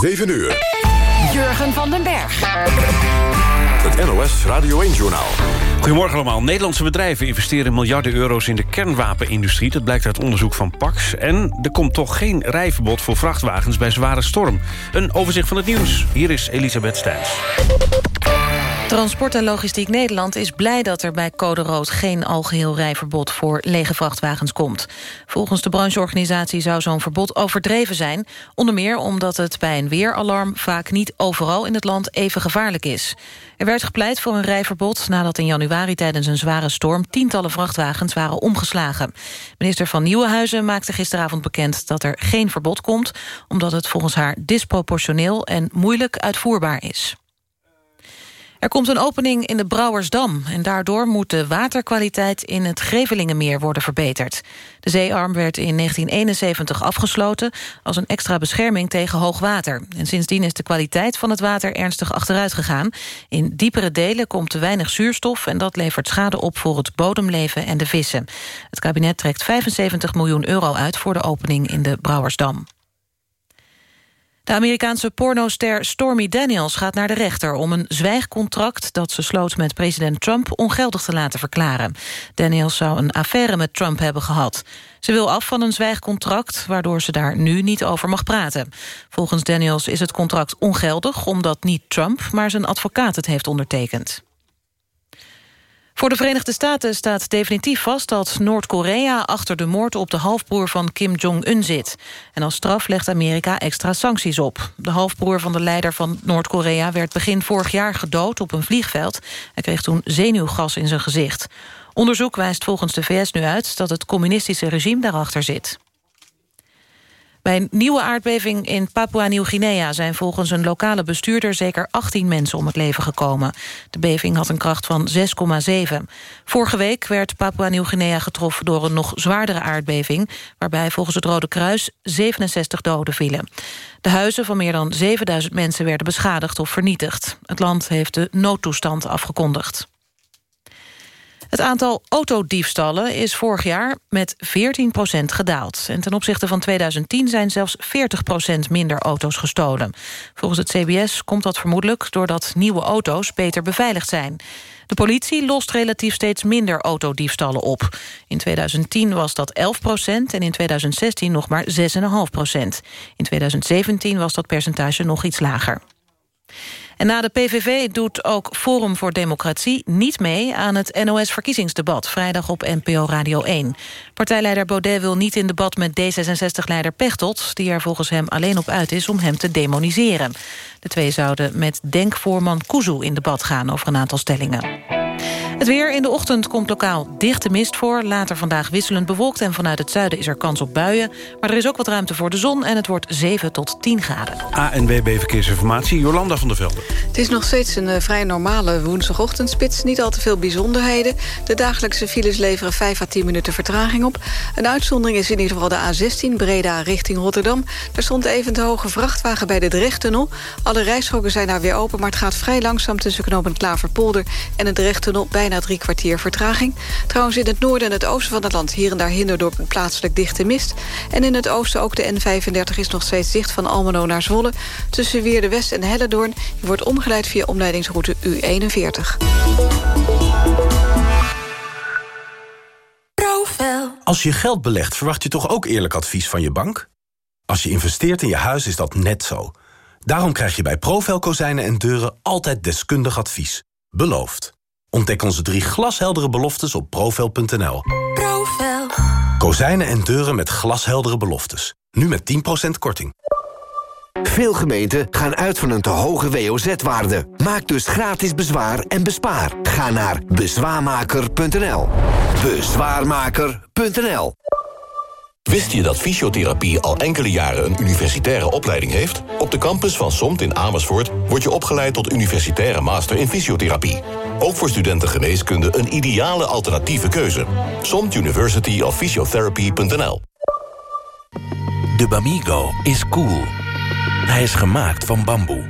7 uur. Jurgen van den Berg. Het NOS Radio 1-journaal. Goedemorgen allemaal. Nederlandse bedrijven investeren miljarden euro's in de kernwapenindustrie. Dat blijkt uit onderzoek van Pax. En er komt toch geen rijverbod voor vrachtwagens bij zware storm. Een overzicht van het nieuws. Hier is Elisabeth Stijns. Transport en Logistiek Nederland is blij dat er bij Code Rood... geen algeheel rijverbod voor lege vrachtwagens komt. Volgens de brancheorganisatie zou zo'n verbod overdreven zijn... onder meer omdat het bij een weeralarm... vaak niet overal in het land even gevaarlijk is. Er werd gepleit voor een rijverbod nadat in januari tijdens een zware storm... tientallen vrachtwagens waren omgeslagen. Minister van Nieuwenhuizen maakte gisteravond bekend dat er geen verbod komt... omdat het volgens haar disproportioneel en moeilijk uitvoerbaar is. Er komt een opening in de Brouwersdam... en daardoor moet de waterkwaliteit in het Grevelingenmeer worden verbeterd. De zeearm werd in 1971 afgesloten... als een extra bescherming tegen hoogwater. En sindsdien is de kwaliteit van het water ernstig achteruit gegaan. In diepere delen komt te weinig zuurstof... en dat levert schade op voor het bodemleven en de vissen. Het kabinet trekt 75 miljoen euro uit... voor de opening in de Brouwersdam. De Amerikaanse pornoster Stormy Daniels gaat naar de rechter... om een zwijgcontract dat ze sloot met president Trump... ongeldig te laten verklaren. Daniels zou een affaire met Trump hebben gehad. Ze wil af van een zwijgcontract, waardoor ze daar nu niet over mag praten. Volgens Daniels is het contract ongeldig... omdat niet Trump, maar zijn advocaat het heeft ondertekend. Voor de Verenigde Staten staat definitief vast dat Noord-Korea achter de moord op de halfbroer van Kim Jong-un zit. En als straf legt Amerika extra sancties op. De halfbroer van de leider van Noord-Korea werd begin vorig jaar gedood op een vliegveld. Hij kreeg toen zenuwgas in zijn gezicht. Onderzoek wijst volgens de VS nu uit dat het communistische regime daarachter zit. Bij een nieuwe aardbeving in Papua-Nieuw-Guinea... zijn volgens een lokale bestuurder zeker 18 mensen om het leven gekomen. De beving had een kracht van 6,7. Vorige week werd Papua-Nieuw-Guinea getroffen door een nog zwaardere aardbeving... waarbij volgens het Rode Kruis 67 doden vielen. De huizen van meer dan 7000 mensen werden beschadigd of vernietigd. Het land heeft de noodtoestand afgekondigd. Het aantal autodiefstallen is vorig jaar met 14% gedaald. En ten opzichte van 2010 zijn zelfs 40% minder auto's gestolen. Volgens het CBS komt dat vermoedelijk doordat nieuwe auto's beter beveiligd zijn. De politie lost relatief steeds minder autodiefstallen op. In 2010 was dat 11% en in 2016 nog maar 6,5% In 2017 was dat percentage nog iets lager. En na de PVV doet ook Forum voor Democratie niet mee... aan het NOS-verkiezingsdebat, vrijdag op NPO Radio 1. Partijleider Baudet wil niet in debat met D66-leider Pechtold... die er volgens hem alleen op uit is om hem te demoniseren. De twee zouden met denkvoorman Kuzu in debat gaan over een aantal stellingen. Het weer in de ochtend komt lokaal dichte mist voor. Later vandaag wisselend bewolkt en vanuit het zuiden is er kans op buien. Maar er is ook wat ruimte voor de zon en het wordt 7 tot 10 graden. ANWB Verkeersinformatie, Jolanda van der Velde. Het is nog steeds een uh, vrij normale woensdagochtendspits. Niet al te veel bijzonderheden. De dagelijkse files leveren 5 à 10 minuten vertraging op. Een uitzondering is in ieder geval de A16 Breda richting Rotterdam. Daar stond even te hoge vrachtwagen bij de Drechttunnel. Alle rijstroken zijn daar weer open, maar het gaat vrij langzaam... tussen knooppunt Klaverpolder en de Drechttunnel... bij bijna drie kwartier vertraging. Trouwens in het noorden en het oosten van het land... hier en daar hinder door plaatselijk dichte mist. En in het oosten ook de N35 is nog steeds dicht van Almelo naar Zwolle. Tussen Wierde West en Hellendoorn. Je wordt omgeleid via omleidingsroute U41. Als je geld belegt, verwacht je toch ook eerlijk advies van je bank? Als je investeert in je huis is dat net zo. Daarom krijg je bij Profel Kozijnen en Deuren altijd deskundig advies. Beloofd. Ontdek onze drie glasheldere beloftes op profel.nl. Profel. Kozijnen en deuren met glasheldere beloftes. Nu met 10% korting. Veel gemeenten gaan uit van een te hoge WOZ-waarde. Maak dus gratis bezwaar en bespaar. Ga naar bezwaarmaker.nl. Bezwaarmaker.nl Wist je dat fysiotherapie al enkele jaren een universitaire opleiding heeft? Op de campus van SOMT in Amersfoort word je opgeleid tot universitaire master in fysiotherapie. Ook voor studenten geneeskunde een ideale alternatieve keuze. SOMT University of Physiotherapy.nl De Bamigo is cool. Hij is gemaakt van bamboe.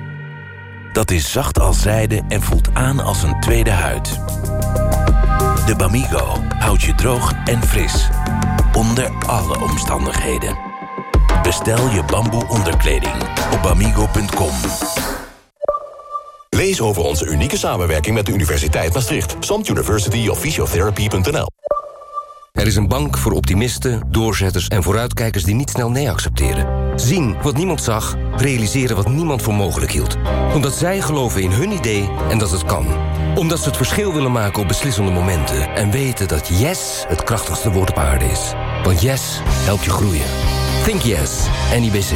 Dat is zacht als zijde en voelt aan als een tweede huid. De Bamigo houdt je droog en fris. Onder alle omstandigheden. Bestel je bamboe onderkleding op bamigo.com. Lees over onze unieke samenwerking met de Universiteit Maastricht. Samt University of Er is een bank voor optimisten, doorzetters en vooruitkijkers die niet snel nee accepteren. Zien wat niemand zag, realiseren wat niemand voor mogelijk hield. Omdat zij geloven in hun idee en dat het kan. Omdat ze het verschil willen maken op beslissende momenten. En weten dat yes het krachtigste woord op aarde is. Want yes helpt je groeien. Think yes, NIBC.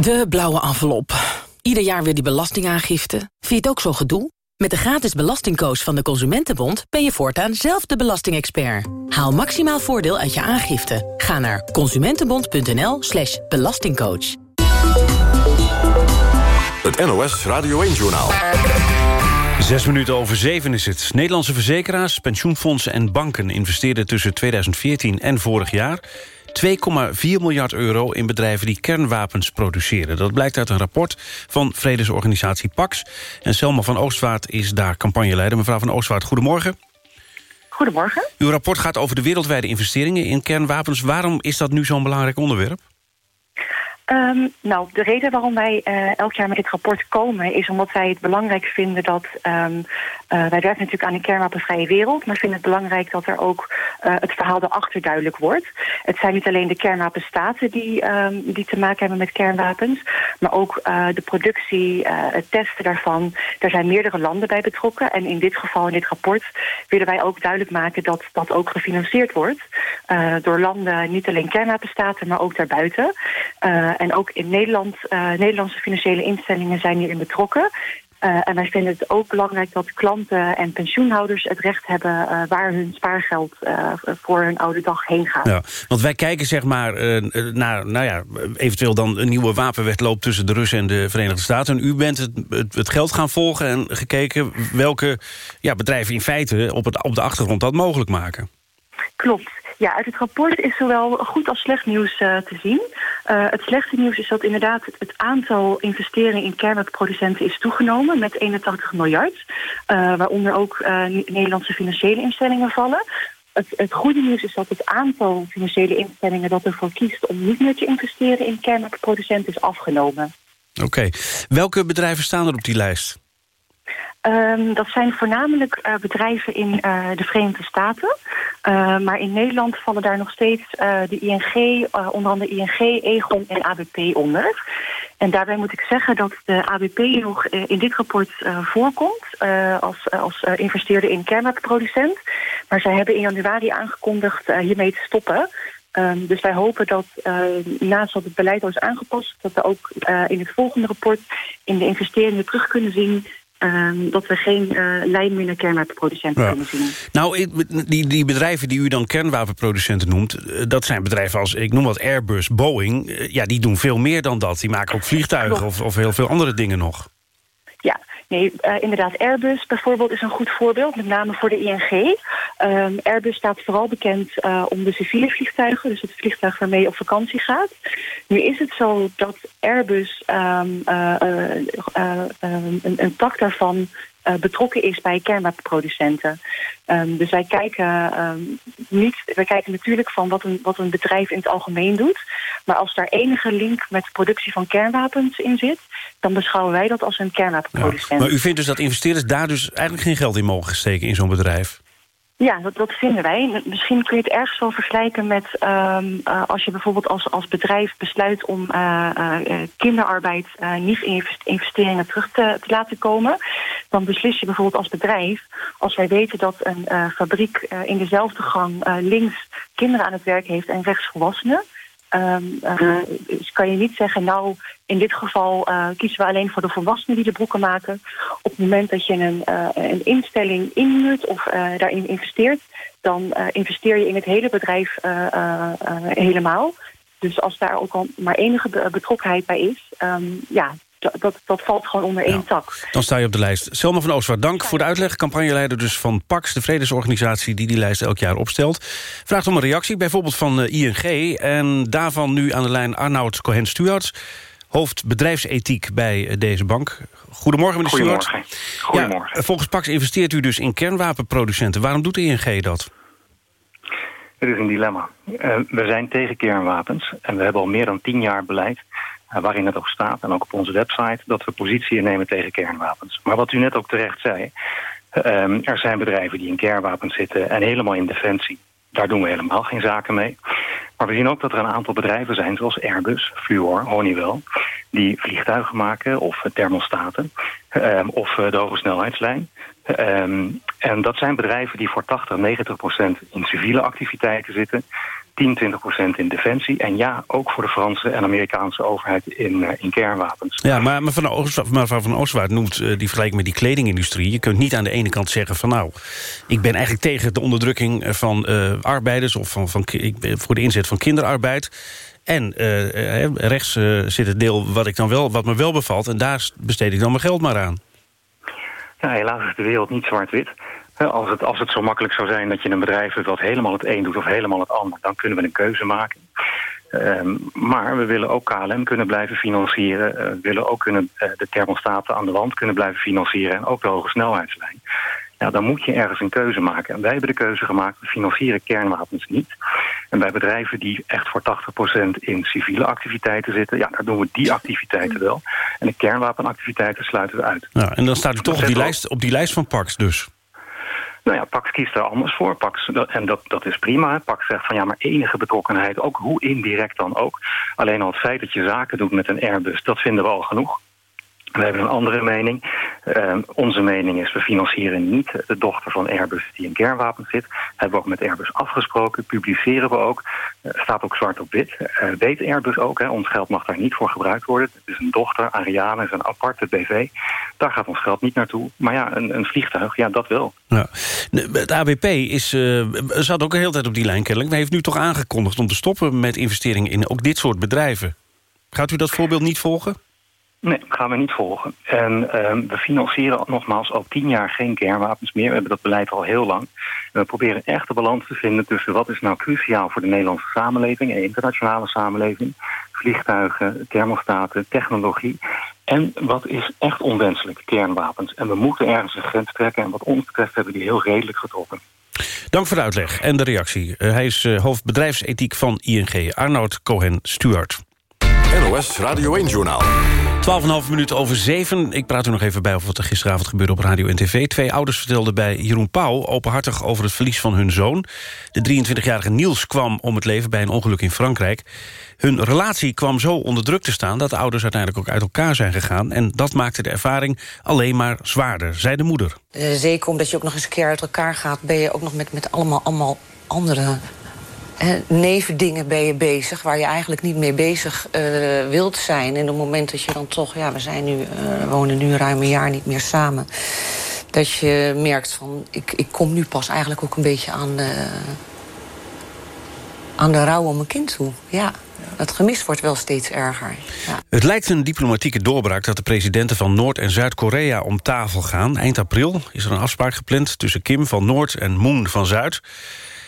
De blauwe envelop. Ieder jaar weer die belastingaangifte. Vind je het ook zo gedoe? Met de gratis belastingcoach van de Consumentenbond... ben je voortaan zelf de belastingexpert. Haal maximaal voordeel uit je aangifte. Ga naar consumentenbond.nl slash belastingcoach. Het NOS Radio 1-journaal. Zes minuten over zeven is het. Nederlandse verzekeraars, pensioenfondsen en banken... investeerden tussen 2014 en vorig jaar 2,4 miljard euro in bedrijven die kernwapens produceren. Dat blijkt uit een rapport van vredesorganisatie PAX. En Selma van Oostwaard is daar campagneleider. Mevrouw van Oostwaard, goedemorgen. Goedemorgen. Uw rapport gaat over de wereldwijde investeringen in kernwapens. Waarom is dat nu zo'n belangrijk onderwerp? Um, nou, de reden waarom wij uh, elk jaar met dit rapport komen... is omdat wij het belangrijk vinden dat... Um, uh, wij werken natuurlijk aan een kernwapenvrije wereld... maar vinden het belangrijk dat er ook uh, het verhaal erachter duidelijk wordt. Het zijn niet alleen de kernwapenstaten die, um, die te maken hebben met kernwapens... maar ook de productie, het testen daarvan. Daar zijn meerdere landen bij betrokken. En in dit geval, in dit rapport, willen wij ook duidelijk maken... dat dat ook gefinancierd wordt door landen, niet alleen kernwapenstaten... maar ook daarbuiten... en ook in Nederland, uh, Nederlandse financiële instellingen zijn hierin betrokken. Uh, en wij vinden het ook belangrijk dat klanten en pensioenhouders het recht hebben waar hun spaargeld voor hun oude dag heen gaat. Ja, want wij kijken zeg maar naar, nou ja, eventueel dan een nieuwe wapenwetloop tussen de Russen en de Verenigde Staten. En u bent het, het, het geld gaan volgen en gekeken welke ja, bedrijven in feite op, het, op de achtergrond dat mogelijk maken. Klopt. Ja, uit het rapport is zowel goed als slecht nieuws uh, te zien. Uh, het slechte nieuws is dat inderdaad het, aantal investeringen in kernwapenproducenten is toegenomen met 81 miljard. Uh, waaronder ook Nederlandse financiële instellingen vallen. Het, het, goede nieuws is dat het aantal financiële instellingen dat ervoor kiest om niet meer te investeren in kernwapenproducenten is afgenomen. Oké. Welke bedrijven staan er op die lijst? Um, dat zijn voornamelijk uh, bedrijven in uh, de Verenigde Staten. Uh, maar in Nederland vallen daar nog steeds de ING, onder andere ING, Egon en ABP onder. En daarbij moet ik zeggen dat de ABP nog in dit rapport voorkomt... als, als investeerder in kernwapenproducent. Maar zij hebben in januari aangekondigd hiermee te stoppen... Um, dus wij hopen dat uh, naast dat het beleid al is aangepast... dat we ook in het volgende rapport in de investeringen terug kunnen zien... Um, dat we geen uh, lijn meer naar kernwapenproducenten ja. kunnen zien. Nou, die, die bedrijven die u dan kernwapenproducenten noemt... dat zijn bedrijven als, ik noem wat Airbus, Boeing... ja, die doen veel meer dan dat. Die maken ook vliegtuigen of, of heel veel andere dingen nog. Uh, inderdaad, Airbus bijvoorbeeld is een goed voorbeeld, met name voor de ING. Um, Airbus staat vooral bekend uh, om de civiele vliegtuigen, dus het vliegtuig waarmee je op vakantie gaat. Nu is het zo dat Airbus um, uh, een, een tak daarvan uh, betrokken is bij kernwapenproducenten. Um, dus wij kijken um, niet, wij kijken natuurlijk van wat een, wat een bedrijf in het algemeen doet. Maar als daar enige link met de productie van kernwapens in zit, dan beschouwen wij dat als een kernwapenproducent. Maar u vindt dus dat investeerders daar dus eigenlijk geen geld in mogen steken in zo'n bedrijf? Ja, dat, dat vinden wij. Misschien kun je het ergens wel vergelijken met um, als je bijvoorbeeld als, als bedrijf besluit om uh, uh, kinderarbeid, niet investeringen terug te, te, laten komen. Dan beslis je bijvoorbeeld als bedrijf, als wij weten dat een fabriek in dezelfde gang links kinderen aan het werk heeft en rechts volwassenen. Um, uh, dus kan je niet zeggen, nou, in dit geval uh, kiezen we alleen voor de volwassenen die de broeken maken. Op het moment dat je een, uh, een instelling inhuurt of daarin investeert, dan investeer je in het hele bedrijf helemaal. Dus als daar ook al maar enige betrokkenheid bij is, um, ja, dat, dat valt gewoon onder één tak. Dan sta je op de lijst. Selma van Oostwaard, dank voor de uitleg. Campagneleider dus van PAX, de vredesorganisatie... die die lijst elk jaar opstelt. Vraagt om een reactie, bijvoorbeeld van uh, ING. En daarvan nu aan de lijn Arnoud Cohen-Stuarts... hoofd bedrijfsethiek bij uh, deze bank. Goedemorgen, meneer Stuart. Goedemorgen. Ja, volgens PAX investeert u dus in kernwapenproducenten. Waarom doet ING dat? Het is een dilemma. Uh, we zijn tegen kernwapens en we hebben al meer dan tien jaar beleid... Uh, waarin het ook staat, en ook op onze website... dat we positie innemen tegen kernwapens. Maar wat u net ook terecht zei... Uh, er zijn bedrijven die in kernwapens zitten en helemaal in defensie. Daar doen we helemaal geen zaken mee. Maar we zien ook dat er een aantal bedrijven zijn, zoals Airbus, Fluor, Honeywell... die vliegtuigen maken of thermostaten um, of de hoge snelheidslijn. Um, en dat zijn bedrijven die voor 80, 90 procent in civiele activiteiten zitten... 10, 20 procent in defensie. En ja, ook voor de Franse en Amerikaanse overheid in, uh, in kernwapens. Ja, maar mevrouw van, Oost, van Oostwaard noemt uh, die vergelijking met die kledingindustrie. Je kunt niet aan de ene kant zeggen van nou... ik ben eigenlijk tegen de onderdrukking van uh, arbeiders... of van, van, voor de inzet van kinderarbeid... En rechts zit het deel wat, ik dan wel, wat me wel bevalt... en daar besteed ik dan mijn geld maar aan. Ja, helaas is de wereld niet zwart-wit. Als het, als het zo makkelijk zou zijn dat je een bedrijf dat helemaal het een doet of helemaal het ander... dan kunnen we een keuze maken. Um, maar we willen ook KLM kunnen blijven financieren. Uh, we willen ook kunnen, uh, de thermostaten aan de wand kunnen blijven financieren... en ook de hoge snelheidslijn. Ja, dan moet je ergens een keuze maken. En wij hebben de keuze gemaakt, we financieren kernwapens niet. En bij bedrijven die echt voor 80% in civiele activiteiten zitten... ja, daar doen we die activiteiten wel. En de kernwapenactiviteiten sluiten we uit. Ja, en dan staat u toch op die, lijst, op die lijst van PAX dus? Nou ja, Pax kiest daar anders voor. Pax, en dat, dat is prima. Pax zegt van ja, maar enige betrokkenheid, ook hoe indirect dan ook. Alleen al het feit dat je zaken doet met een Airbus, dat vinden we al genoeg. We hebben een andere mening. Uh, onze mening is, we financieren niet de dochter van Airbus die in kernwapens zit. Hebben we ook met Airbus afgesproken, publiceren we ook. Uh, staat ook zwart op wit. Uh, weet Airbus ook, hè, ons geld mag daar niet voor gebruikt worden. Het is een dochter, Ariane is een aparte BV. Daar gaat ons geld niet naartoe. Maar ja, een, een vliegtuig, ja, dat wel. Ja. Het ABP is, zat ook een hele tijd op die lijn kennelijk. Maar heeft nu toch aangekondigd om te stoppen met investeringen in ook dit soort bedrijven. Gaat u dat voorbeeld niet volgen? Nee, gaan we niet volgen. En uh, we financieren nogmaals al tien jaar geen kernwapens meer. We hebben dat beleid al heel lang. En we proberen echt de balans te vinden tussen wat is nou cruciaal voor de Nederlandse samenleving en internationale samenleving. Vliegtuigen, thermostaten, technologie. En wat is echt onwenselijk, kernwapens. En we moeten ergens een grens trekken. En wat ons betreft hebben we die heel redelijk getrokken. Dank voor de uitleg en de reactie. Uh, hij is uh, hoofd bedrijfsethiek van ING, Arnoud Cohen-Stuart. NOS Radio 1-journaal. 12,5 minuten over 7. Ik praat u nog even bij over wat er gisteravond gebeurde op radio en tv. Twee ouders vertelden bij Jeroen Pauw openhartig over het verlies van hun zoon. De 23-jarige Niels kwam om het leven bij een ongeluk in Frankrijk. Hun relatie kwam zo onder druk te staan... dat de ouders uiteindelijk ook uit elkaar zijn gegaan. En dat maakte de ervaring alleen maar zwaarder, zei de moeder. Uh, zeker omdat je ook nog eens een keer uit elkaar gaat... ben je ook nog met, met allemaal, allemaal andere nevendingen ben je bezig... waar je eigenlijk niet mee bezig uh, wilt zijn. En op het moment dat je dan toch... ja, we, zijn nu, we wonen nu ruim een jaar niet meer samen... dat je merkt van... ik, ik kom nu pas eigenlijk ook een beetje aan de, aan de rouw om mijn kind toe. Ja. Het gemis wordt wel steeds erger. Ja. Het lijkt een diplomatieke doorbraak dat de presidenten van Noord- en Zuid-Korea om tafel gaan. Eind april is er een afspraak gepland tussen Kim van Noord en Moon van Zuid.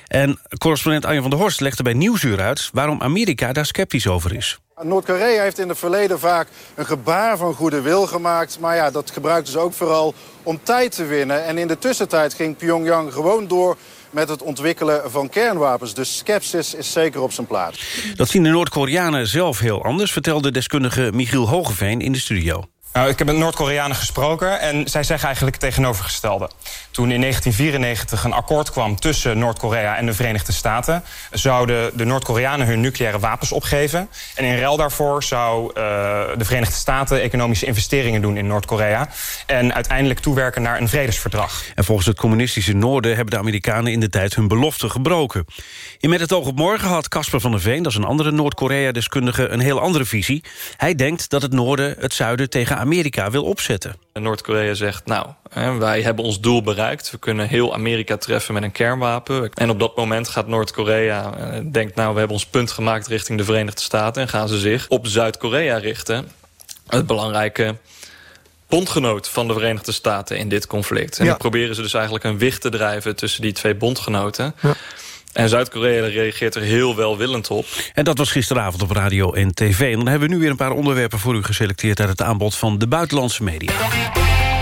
En correspondent Arjen van der Horst legde bij Nieuwsuur uit... waarom Amerika daar sceptisch over is. Noord-Korea heeft in het verleden vaak een gebaar van goede wil gemaakt. Maar ja, dat gebruikten ze ook vooral om tijd te winnen. En in de tussentijd ging Pyongyang gewoon door met het ontwikkelen van kernwapens. Dus skepsis is zeker op zijn plaats. Dat zien de Noord-Koreanen zelf heel anders... vertelde deskundige Michiel Hogeveen in de studio. Nou, ik heb met Noord-Koreanen gesproken en zij zeggen eigenlijk het tegenovergestelde. Toen in 1994 een akkoord kwam tussen Noord-Korea en de Verenigde Staten... zouden de Noord-Koreanen hun nucleaire wapens opgeven. En in ruil daarvoor zou uh, de Verenigde Staten economische investeringen doen in Noord-Korea... en uiteindelijk toewerken naar een vredesverdrag. En volgens het communistische Noorden hebben de Amerikanen in de tijd hun belofte gebroken. In Met het oog op morgen had Casper van der Veen, dat is een andere Noord-Korea-deskundige... een heel andere visie. Hij denkt dat het Noorden het Zuiden tegen Amerika wil opzetten. Noord-Korea zegt, nou, wij hebben ons doel bereikt. We kunnen heel Amerika treffen met een kernwapen. En op dat moment gaat Noord-Korea, eh, denkt, nou, we hebben ons punt gemaakt richting de Verenigde Staten. En gaan ze zich op Zuid-Korea richten. Het belangrijke bondgenoot van de Verenigde Staten in dit conflict. En ja. dan proberen ze dus eigenlijk een wicht te drijven tussen die twee bondgenoten. Ja. En Zuid-Korea reageert er heel welwillend op. En dat was gisteravond op radio en tv. En dan hebben we nu weer een paar onderwerpen voor u geselecteerd... uit het aanbod van de buitenlandse media.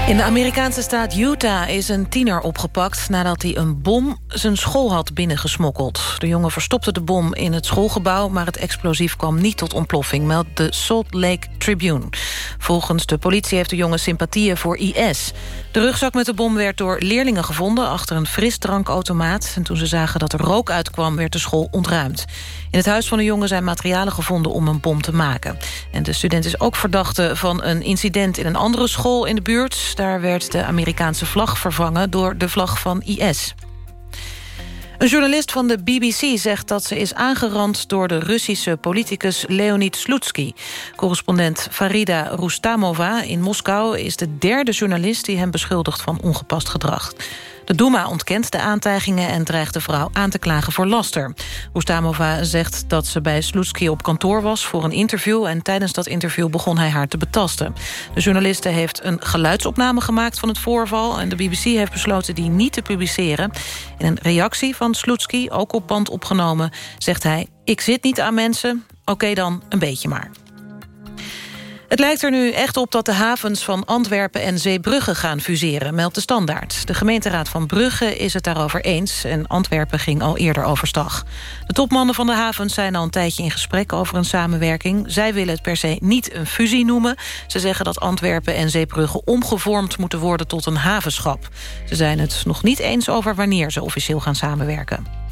In de Amerikaanse staat Utah is een tiener opgepakt... nadat hij een bom zijn school had binnengesmokkeld. De jongen verstopte de bom in het schoolgebouw... maar het explosief kwam niet tot ontploffing, meldt de Salt Lake Tribune. Volgens de politie heeft de jongen sympathieën voor IS. De rugzak met de bom werd door leerlingen gevonden... achter een frisdrankautomaat. En toen ze zagen dat er rook uitkwam, werd de school ontruimd. In het huis van de jongen zijn materialen gevonden om een bom te maken. En de student is ook verdachte van een incident in een andere school in de buurt. Daar werd de Amerikaanse vlag vervangen door de vlag van IS. Een journalist van de BBC zegt dat ze is aangerand... door de Russische politicus Leonid Slutsky. Correspondent Farida Rustamova in Moskou... is de derde journalist die hem beschuldigt van ongepast gedrag. De Duma ontkent de aantijgingen en dreigt de vrouw aan te klagen voor laster. Rustamova zegt dat ze bij Slutsky op kantoor was voor een interview... en tijdens dat interview begon hij haar te betasten. De journaliste heeft een geluidsopname gemaakt van het voorval... en de BBC heeft besloten die niet te publiceren. In een reactie van Slutsky, ook op band opgenomen, zegt hij... ik zit niet aan mensen, oké dan, een beetje maar. Het lijkt er nu echt op dat de havens van Antwerpen en Zeebrugge gaan fuseren, meldt de Standaard. De gemeenteraad van Brugge is het daarover eens en Antwerpen ging al eerder overstag. De topmannen van de havens zijn al een tijdje in gesprek over een samenwerking. Zij willen het per se niet een fusie noemen. Ze zeggen dat Antwerpen en Zeebrugge omgevormd moeten worden tot een havenschap. Ze zijn het nog niet eens over wanneer ze officieel gaan samenwerken.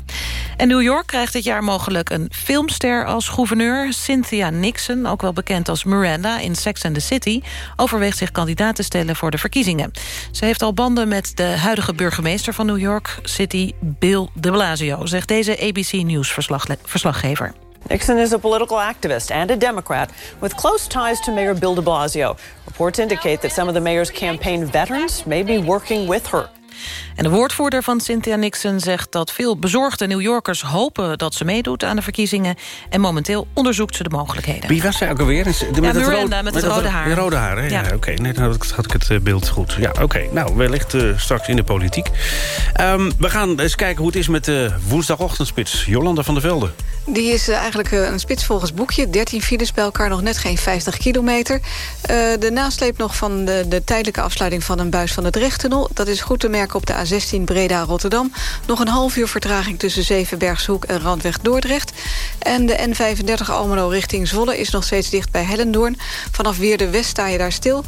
En New York krijgt dit jaar mogelijk een filmster als gouverneur. Cynthia Nixon, ook wel bekend als Miranda in Sex and the City... overweegt zich kandidaat te stellen voor de verkiezingen. Ze heeft al banden met de huidige burgemeester van New York City... Bill de Blasio, zegt deze ABC News-verslaggever. Nixon is a political activist and a Democrat with close ties to Mayor Bill de Blasio. Reports indicate that some of the mayor's campaign veterans may be working with her. En de woordvoerder van Cynthia Nixon zegt dat veel bezorgde New Yorkers hopen dat ze meedoet aan de verkiezingen. En momenteel onderzoekt ze de mogelijkheden. Wie was zij ook alweer? Met, ja, het Miranda, met, het rode haar. De rode haar, hè? Ja, oké. Okay. Nee, dan had ik het eh, beeld goed. Ja, oké. Nou, wellicht uh, straks in de politiek. Um, we gaan eens kijken hoe het is met de woensdagochtendspits. Jolanda van der Velde. Die is uh, eigenlijk een spits volgens boekje. 13 files bij elkaar, nog net geen 50 kilometer. de nasleep nog van de, de tijdelijke afsluiting van een buis van de Drechttunnel. Dat is goed te merken op de A16 Breda-Rotterdam. Nog een half uur vertraging tussen Zevenbergshoek en Randweg-Dordrecht. En de N35 Almelo richting Zwolle is nog steeds dicht bij Hellendoorn. Vanaf Weerde West sta je daar stil.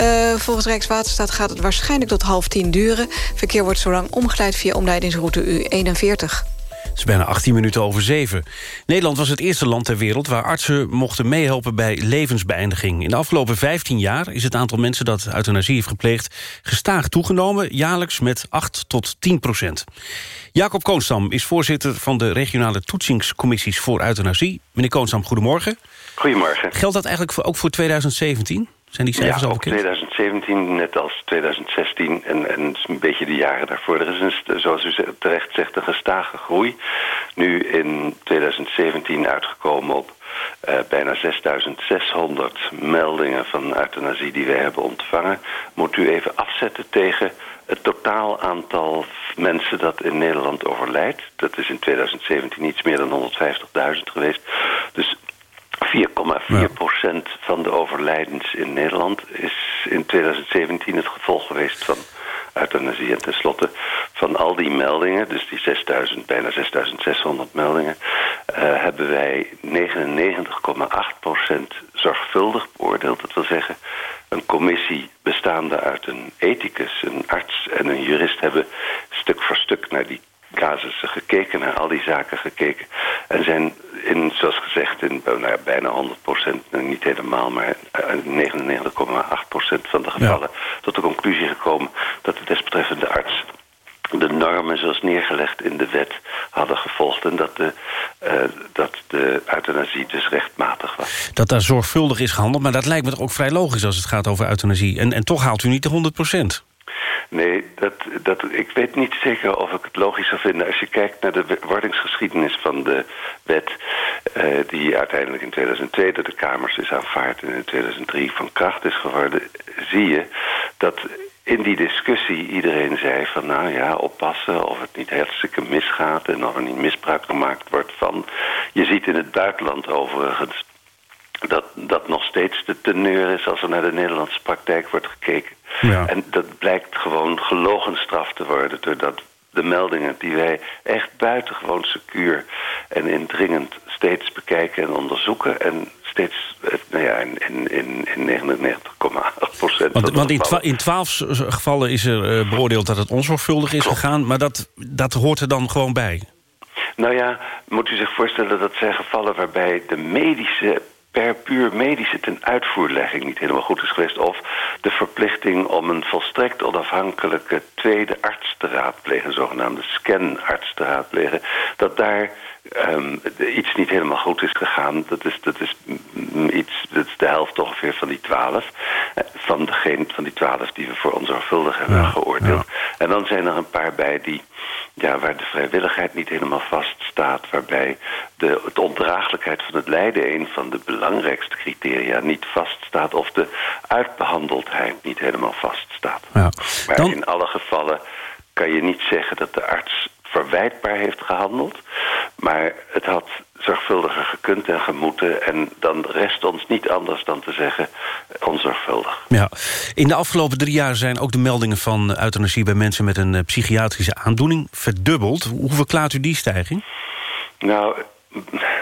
Uh, volgens Rijkswaterstaat gaat het waarschijnlijk tot half tien duren. Verkeer wordt zo lang omgeleid via omleidingsroute U41. Het is bijna 18 minuten over 7. Nederland was het eerste land ter wereld waar artsen mochten meehelpen bij levensbeëindiging. In de afgelopen 15 jaar is het aantal mensen dat euthanasie heeft gepleegd gestaag toegenomen, jaarlijks met 8 tot 10 procent. Jacob Koonstam is voorzitter van de regionale toetsingscommissies voor euthanasie. Meneer Koonstam, goedemorgen. Goedemorgen. Geldt dat eigenlijk ook voor 2017? Zijn die cijfers ja, al bekend? 2017, net als 2016 en, en een beetje de jaren daarvoor. Er is, een, zoals u terecht zegt, een gestage groei. Nu in 2017 uitgekomen op uh, bijna 6600 meldingen van euthanasie die we hebben ontvangen. Moet u even afzetten tegen het totaal aantal mensen dat in Nederland overlijdt. Dat is in 2017 iets meer dan 150.000 geweest. Dus 4,4 procent van de overlijdens in Nederland is in 2017 het gevolg geweest van euthanasie. En tenslotte van al die meldingen, dus die 6000, bijna 6600 meldingen, uh, hebben wij 99,8 procent zorgvuldig beoordeeld. Dat wil zeggen, een commissie bestaande uit een ethicus, een arts en een jurist hebben stuk voor stuk naar die casussen gekeken, naar al die zaken gekeken. En zijn in, zoals gezegd, in nou ja, bijna 100 procent, nou, niet helemaal, maar 99,8 procent van de gevallen tot de conclusie gekomen dat de desbetreffende arts de normen zoals neergelegd in de wet hadden gevolgd... en dat de, uh, dat de euthanasie dus rechtmatig was. Dat daar zorgvuldig is gehandeld, maar dat lijkt me toch ook vrij logisch... als het gaat over euthanasie. En, en toch haalt u niet de 100 procent. Nee, dat, dat, ik weet niet zeker of ik het logisch zou vinden. Als je kijkt naar de wordingsgeschiedenis van de wet... Uh, die uiteindelijk in 2002 door de Kamers is aanvaard... en in 2003 van kracht is geworden... zie je dat in die discussie iedereen zei van... nou ja, oppassen of het niet hartstikke misgaat... en of er niet misbruik gemaakt wordt van... je ziet in het buitenland overigens dat dat nog steeds de teneur is als er naar de Nederlandse praktijk wordt gekeken. Ja. En dat blijkt gewoon gelogen straf te worden... doordat de meldingen die wij echt buitengewoon secuur en indringend steeds bekijken en onderzoeken... en steeds eh, nou ja, in, in, in 99,8 procent Want, want in, twa in twaalf gevallen is er uh, beoordeeld dat het onzorgvuldig is gegaan... maar dat, dat hoort er dan gewoon bij? Nou ja, moet u zich voorstellen dat zijn gevallen waarbij de medische per puur medische ten uitvoerlegging niet helemaal goed is geweest... of de verplichting om een volstrekt onafhankelijke tweede arts te raadplegen... zogenaamde scanarts te raadplegen... dat daar um, iets niet helemaal goed is gegaan. Dat is, dat is iets, dat is de helft ongeveer van die twaalf. Van, degene, van die twaalf die we voor onzorgvuldig hebben ja, geoordeeld. Ja. En dan zijn er een paar bij die, ja, waar de vrijwilligheid niet helemaal vaststaat. Waarbij de, de ondraaglijkheid van het lijden een van de belangrijkste criteria niet vaststaat. Of de uitbehandeldheid niet helemaal vaststaat. Ja. Maar dan... in alle gevallen kan je niet zeggen dat de arts verwijtbaar heeft gehandeld. Maar het had zorgvuldiger gekund en gemoeten. En dan rest ons niet anders dan te zeggen onzorgvuldig. Ja. In de afgelopen drie jaar zijn ook de meldingen van euthanasie... bij mensen met een psychiatrische aandoening verdubbeld. Hoe verklaart u die stijging? Nou,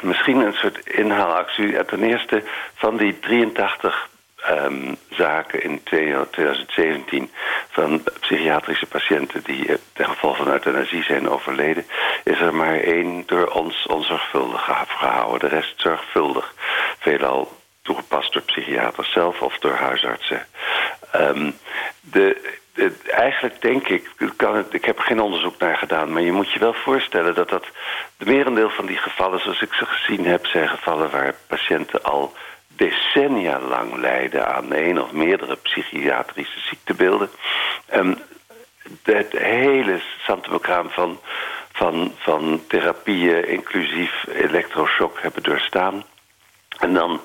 misschien een soort inhaalactie. Ten eerste van die 83 um, zaken in 2017 van psychiatrische patiënten die uh, ten gevolge van euthanasie zijn overleden, is er maar één door ons onzorgvuldig gehouden. De rest zorgvuldig. Veelal toegepast door psychiaters zelf of door huisartsen. Um, de, eigenlijk denk ik, ik heb er geen onderzoek naar gedaan... maar je moet je wel voorstellen dat dat... de merendeel van die gevallen, zoals ik ze gezien heb... zijn gevallen waar patiënten al decennia lang lijden aan een of meerdere psychiatrische ziektebeelden. Um, het hele santemokraam van, van, van therapieën, inclusief elektroshock, hebben doorstaan. En dan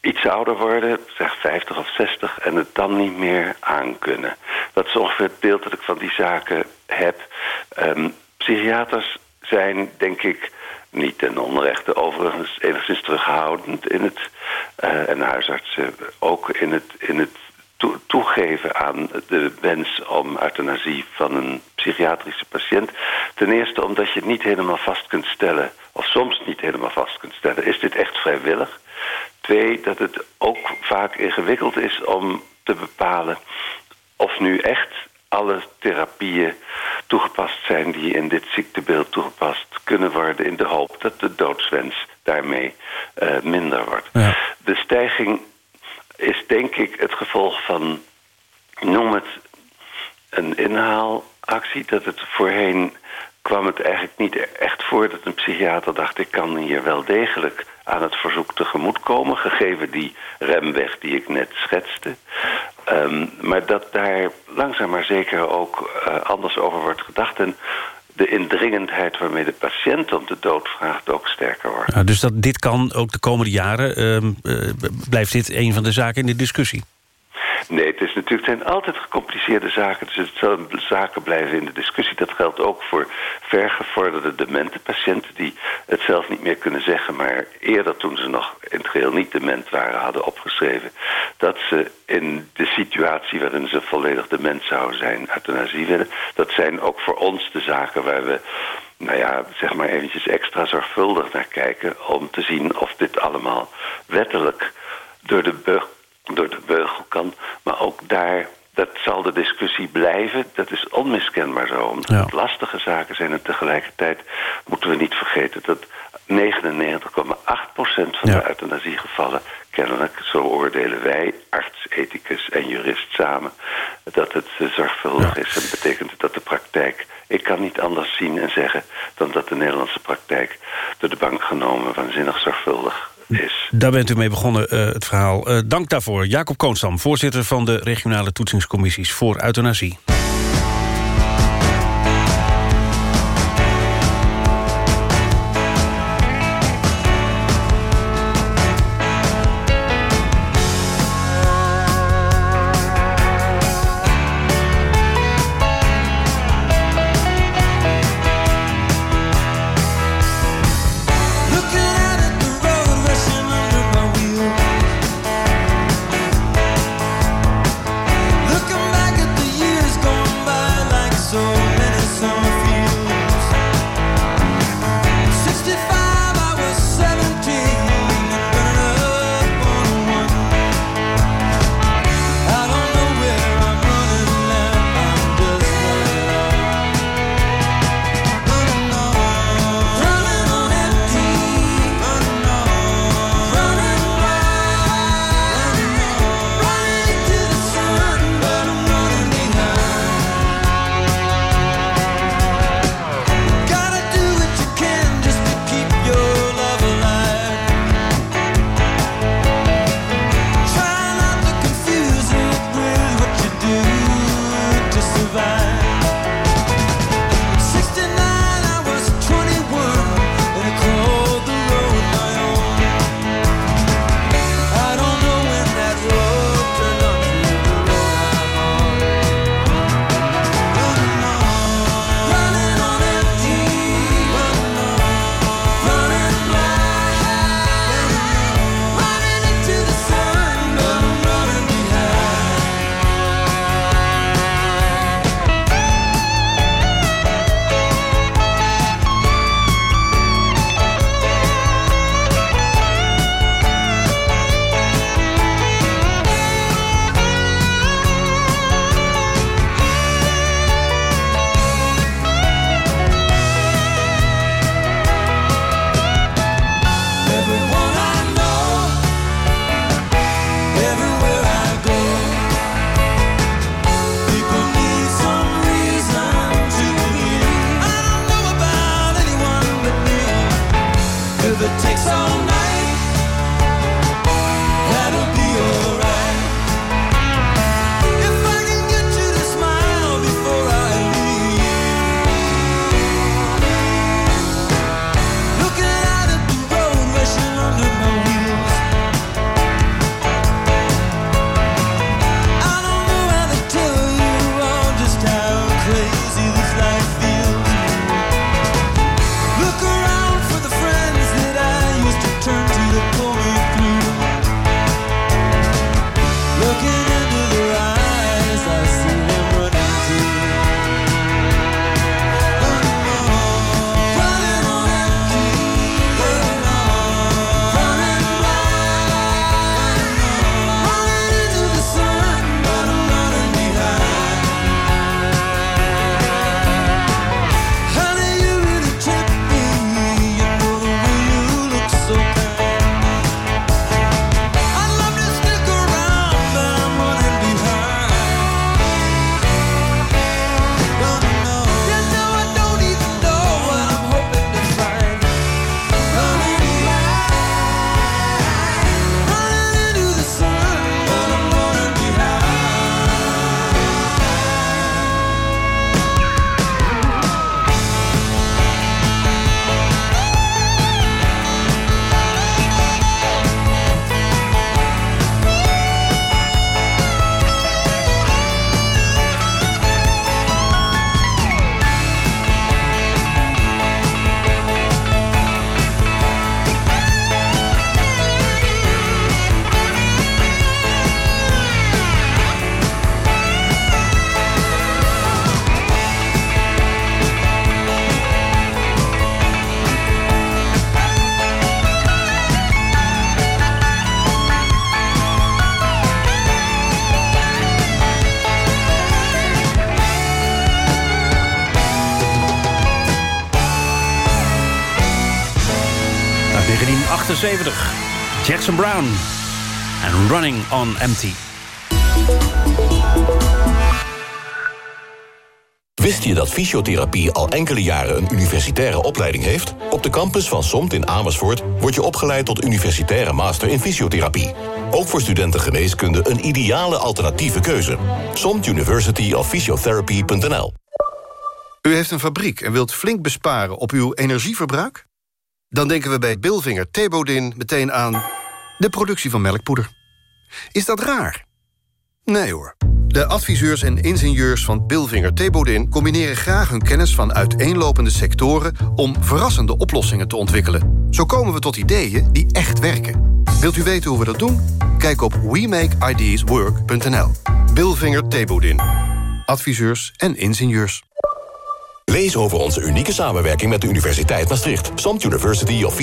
iets ouder worden, zeg 50 of 60, en het dan niet meer aankunnen. Dat is ongeveer het dat ik van die zaken heb. Um, psychiaters zijn, denk ik, niet ten onrechte overigens enigszins terughoudend in het... Uh, en huisartsen ook in het, in het to toegeven aan de wens om euthanasie van een psychiatrische patiënt. Ten eerste omdat je niet helemaal vast kunt stellen... of soms niet helemaal vast kunt stellen, is dit echt vrijwillig? Twee, dat het ook vaak ingewikkeld is om te bepalen... of nu echt alle therapieën toegepast zijn die in dit ziektebeeld toegepast kunnen worden in de hoop dat de doodswens daarmee uh, minder wordt. Ja. De stijging is denk ik het gevolg van, noem het een inhaalactie, dat het voorheen kwam het eigenlijk niet echt voor dat een psychiater dacht... ik kan hier wel degelijk aan het verzoek tegemoetkomen... gegeven die remweg die ik net schetste. Um, maar dat daar langzaam maar zeker ook uh, anders over wordt gedacht... en de indringendheid waarmee de patiënt om de dood vraagt ook sterker wordt. Dus dat, dit kan ook de komende jaren... Uh, blijft dit een van de zaken in de discussie? Nee, het, is natuurlijk, het zijn altijd gecompliceerde zaken. Dus het zaken blijven in de discussie. Dat geldt ook voor vergevorderde demente patiënten... die het zelf niet meer kunnen zeggen... maar eerder toen ze nog in het geheel niet dement waren... hadden opgeschreven dat ze in de situatie... waarin ze volledig dement zouden zijn, euthanasie willen. Dat zijn ook voor ons de zaken waar we nou ja, zeg maar eventjes extra zorgvuldig naar kijken... om te zien of dit allemaal wettelijk door de door de beugel kan. Maar ook daar, dat zal de discussie blijven. Dat is onmiskenbaar zo, omdat Ja. het lastige zaken zijn. En tegelijkertijd moeten we niet vergeten dat 99,8% van Ja. de euthanasiegevallen... kennelijk, zo oordelen wij, arts, ethicus en jurist samen... dat het eh, zorgvuldig is. En betekent dat de praktijk... Ik kan niet anders zien en zeggen dan dat de Nederlandse praktijk... door de bank genomen waanzinnig zorgvuldig Daar bent u mee begonnen, eh, het verhaal. Eh, dank daarvoor. Jacob Koonstam, voorzitter van de regionale toetsingscommissies voor euthanasie. Jackson Brown. En Running on Empty. Wist je dat fysiotherapie al enkele jaren een universitaire opleiding heeft? Op de campus van SOMT in Amersfoort word je opgeleid tot universitaire master in fysiotherapie. Ook voor studenten geneeskunde een ideale alternatieve keuze. SOMT University of Physiotherapy.nl U heeft een fabriek en wilt flink besparen op uw energieverbruik? Dan denken we bij Bilvinger Thebodin meteen aan de productie van melkpoeder. Is dat raar? Nee hoor. De adviseurs en ingenieurs van Bilvinger Thebodin... combineren graag hun kennis van uiteenlopende sectoren... om verrassende oplossingen te ontwikkelen. Zo komen we tot ideeën die echt werken. Wilt u weten hoe we dat doen? Kijk op WeMakeIdeasWork.nl. Bilvinger Thebodin. Adviseurs en ingenieurs. Lees over onze unieke samenwerking met de Universiteit Maastricht. Samt University of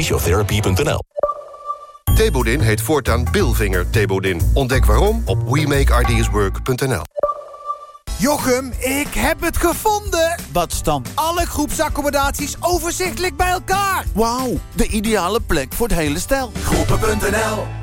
Thebodin heet voortaan Bilvinger Thebodin. Ontdek waarom op WeMakeIdeasWork.nl. Jochem, ik heb het gevonden! Wat staan alle groepsaccommodaties overzichtelijk bij elkaar? Wauw, de ideale plek voor het hele stel. Groepen.nl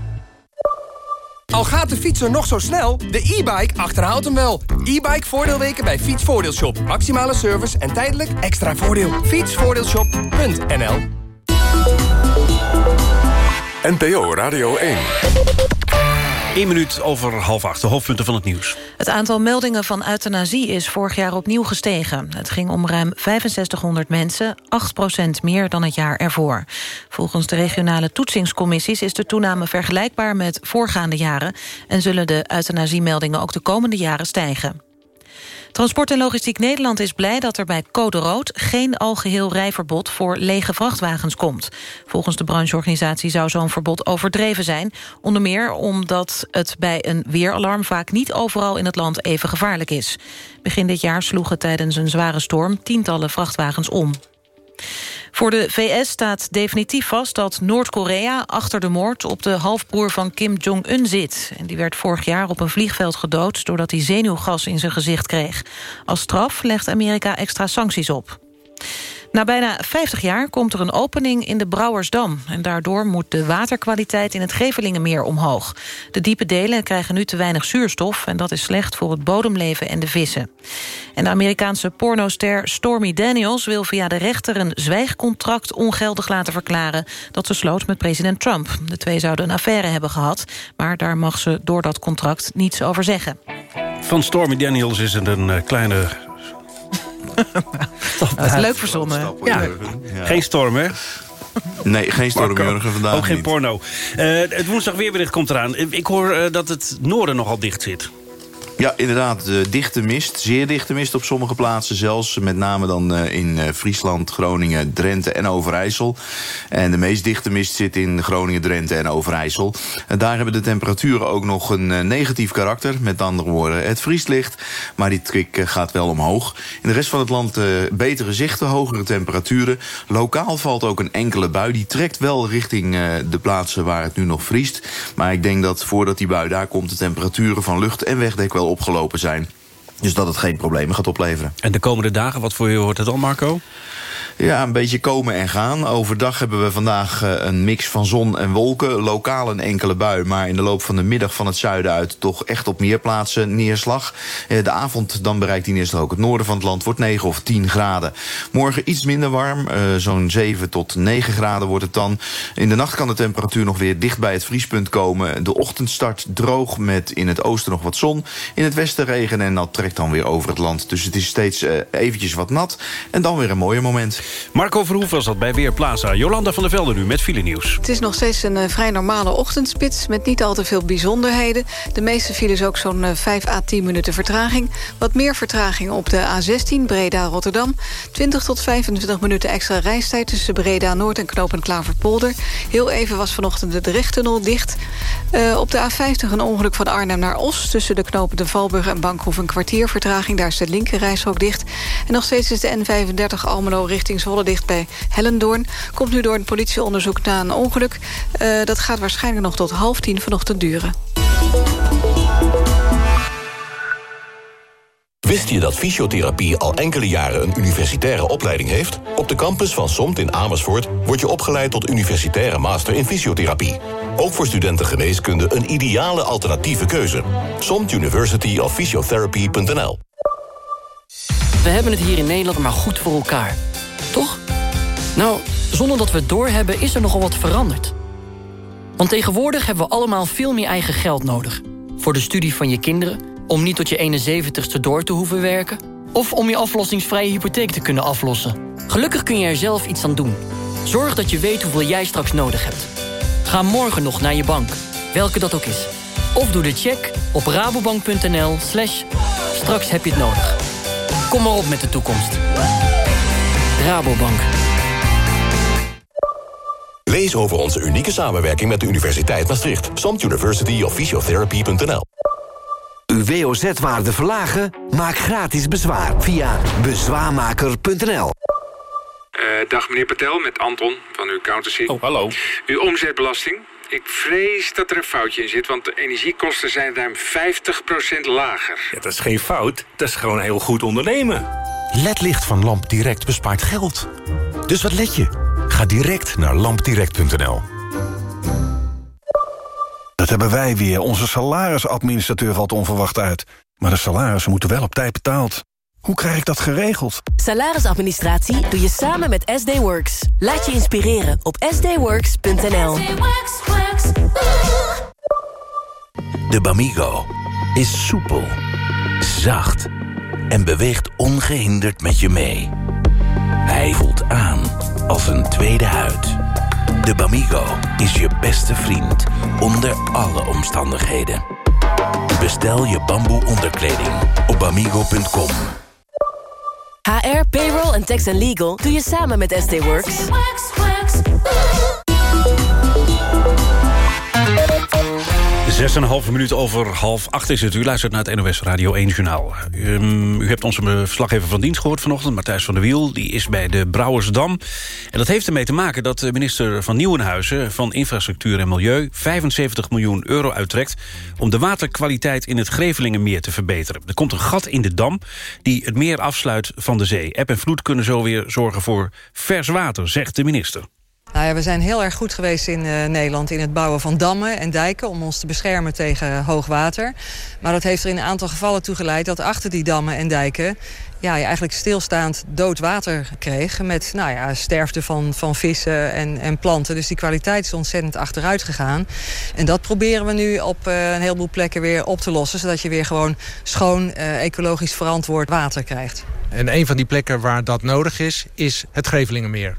Al gaat de fietser nog zo snel, de e-bike achterhaalt hem wel. E-bike voordeelweken bij Fietsvoordeelshop. Maximale service en tijdelijk extra voordeel. Fietsvoordeelshop.nl NPO Radio 1. 1 minuut over half acht, de hoofdpunten van het nieuws. Het aantal meldingen van euthanasie is vorig jaar opnieuw gestegen. Het ging om ruim 6500 mensen, 8% meer dan het jaar ervoor. Volgens de regionale toetsingscommissies is de toename vergelijkbaar met voorgaande jaren... en zullen de euthanasiemeldingen ook de komende jaren stijgen. Transport en Logistiek Nederland is blij dat er bij Code Rood... geen algeheel rijverbod voor lege vrachtwagens komt. Volgens de brancheorganisatie zou zo'n verbod overdreven zijn. Onder meer omdat het bij een weeralarm... vaak niet overal in het land even gevaarlijk is. Begin dit jaar sloegen tijdens een zware storm... tientallen vrachtwagens om. Voor de VS staat definitief vast dat Noord-Korea achter de moord op de halfbroer van Kim Jong-un zit. En die werd vorig jaar op een vliegveld gedood doordat hij zenuwgas in zijn gezicht kreeg. Als straf legt Amerika extra sancties op. Na bijna 50 jaar komt er een opening in de Brouwersdam. En daardoor moet de waterkwaliteit in het Gevelingenmeer omhoog. De diepe delen krijgen nu te weinig zuurstof... en dat is slecht voor het bodemleven en de vissen. En de Amerikaanse pornoster Stormy Daniels... wil via de rechter een zwijgcontract ongeldig laten verklaren... dat ze sloot met president Trump. De twee zouden een affaire hebben gehad... maar daar mag ze door dat contract niets over zeggen. Van Stormy Daniels is het een uh, kleine dat is leuk verzonnen. Ja. Geen storm, hè? Nee, geen storm, Jurgen, vandaag Ook geen niet. porno. Uh, het woensdag weerbericht komt eraan. Ik hoor uh, dat het noorden nogal dicht zit. Ja, inderdaad, uh, dichte mist. Zeer dichte mist op sommige plaatsen zelfs. Met name dan uh, in uh, Friesland, Groningen, Drenthe en Overijssel. En de meest dichte mist zit in Groningen, Drenthe en Overijssel. En daar hebben de temperaturen ook nog een negatief karakter. Met andere woorden, het vriest licht. Maar die trik gaat wel omhoog. In de rest van het land betere zichten, hogere temperaturen. Lokaal valt ook een enkele bui. Die trekt wel richting de plaatsen waar het nu nog vriest. Maar ik denk dat voordat die bui daar komt... de temperaturen van lucht en wegdek wel opgelopen zijn. Dus dat het geen problemen gaat opleveren. En de komende dagen, wat voor je hoort het dan, Marco? Ja, een beetje komen en gaan. Overdag hebben we vandaag een mix van zon en wolken. Lokaal een enkele bui, maar in de loop van de middag van het zuiden uit... toch echt op meer plaatsen neerslag. De avond dan bereikt die neerslag ook het noorden van het land. Wordt 9 of 10 graden. Morgen iets minder warm, zo'n 7 tot 9 graden wordt het dan. In de nacht kan de temperatuur nog weer dicht bij het vriespunt komen. De ochtend start droog met in het oosten nog wat zon. In het westen regen en dat trekt trekt dan weer over het land. Dus het is steeds uh, eventjes wat nat en dan weer een mooie moment. Marco Verhoef was dat bij Weerplaza. Jolanda van der Velde nu met file nieuws. Het is nog steeds een uh, vrij normale ochtendspits met niet al te veel bijzonderheden. De meeste files ook zo'n 5 à 10 minuten vertraging. Wat meer vertraging op de A16 Breda-Rotterdam. 20 tot 25 minuten extra reistijd tussen Breda-Noord en Knopen Klaverpolder. Heel even was vanochtend de Drechttunnel dicht. Uh, op de A50 een ongeluk van Arnhem naar Os... tussen de knopen de Valburg en Bankhoef een kwartier vertraging. Daar is de linkerrijstrook dicht. En nog steeds is de N35 Almelo richting Zwolle dicht bij Hellendoorn. Komt nu door een politieonderzoek na een ongeluk. Uh, dat gaat waarschijnlijk nog tot half tien vanochtend duren. Wist je dat fysiotherapie al enkele jaren een universitaire opleiding heeft? Op de campus van SOMT in Amersfoort word je opgeleid tot universitaire master in fysiotherapie. Ook voor studenten geneeskunde een ideale alternatieve keuze. SOMT University of Physiotherapy.nl We hebben het hier in Nederland maar goed voor elkaar. Toch? Nou, zonder dat we het doorhebben is er nogal wat veranderd. Want tegenwoordig hebben we allemaal veel meer eigen geld nodig. Voor de studie van je kinderen om niet tot je 71ste door te hoeven werken... of om je aflossingsvrije hypotheek te kunnen aflossen. Gelukkig kun je er zelf iets aan doen. Zorg dat je weet hoeveel jij straks nodig hebt. Ga morgen nog naar je bank, welke dat ook is. Of doe de check op rabobank.nl slash straks heb je het nodig. Kom maar op met de toekomst. Rabobank. Lees over onze unieke samenwerking met de Universiteit Maastricht. Samt University of uw WOZ-waarde verlagen? Maak gratis bezwaar via bezwaarmaker.nl. Uh, dag meneer Patel, met Anton van uw accountancy. Oh, hallo. Uw omzetbelasting. Ik vrees dat er een foutje in zit, want de energiekosten zijn ruim 50% lager. Ja, dat is geen fout, dat is gewoon heel goed ondernemen. LED-licht van Lamp Direct bespaart geld. Dus wat let je? Ga direct naar lampdirect.nl. Dat hebben wij weer. Onze salarisadministrateur valt onverwacht uit. Maar de salarissen moeten wel op tijd betaald. Hoe krijg ik dat geregeld? Salarisadministratie doe je samen met SD Works. Laat je inspireren op sdworks.nl. De Bamigo is soepel, zacht en beweegt ongehinderd met je mee. Hij voelt aan als een tweede huid. De Bamigo is je beste vriend onder alle omstandigheden. Bestel je bamboe onderkleding op bamigo.com. HR, payroll en tax and legal doe je samen met SD Works. Zes en een halve minuut over half acht is het. U luistert naar het NOS Radio 1 Journaal. Um, u hebt onze verslaggever van dienst gehoord vanochtend, Matthijs van der Wiel. Die is bij de Brouwersdam. En dat heeft ermee te maken dat de minister van Nieuwenhuizen... van Infrastructuur en Milieu 75 miljoen euro uittrekt... om de waterkwaliteit in het Grevelingenmeer te verbeteren. Er komt een gat in de dam die het meer afsluit van de zee. Eb en vloed kunnen zo weer zorgen voor vers water, zegt de minister. Nou ja, we zijn heel erg goed geweest in uh, Nederland in het bouwen van dammen en dijken... om ons te beschermen tegen hoog water. Maar dat heeft er in een aantal gevallen toe geleid dat achter die dammen en dijken... Ja, je eigenlijk stilstaand dood water kreeg... met nou ja, sterfte van, van vissen en, en planten. Dus die kwaliteit is ontzettend achteruit gegaan. En dat proberen we nu op uh, een heleboel plekken weer op te lossen... zodat je weer gewoon schoon, uh, ecologisch verantwoord water krijgt. En een van die plekken waar dat nodig is, is het Grevelingenmeer.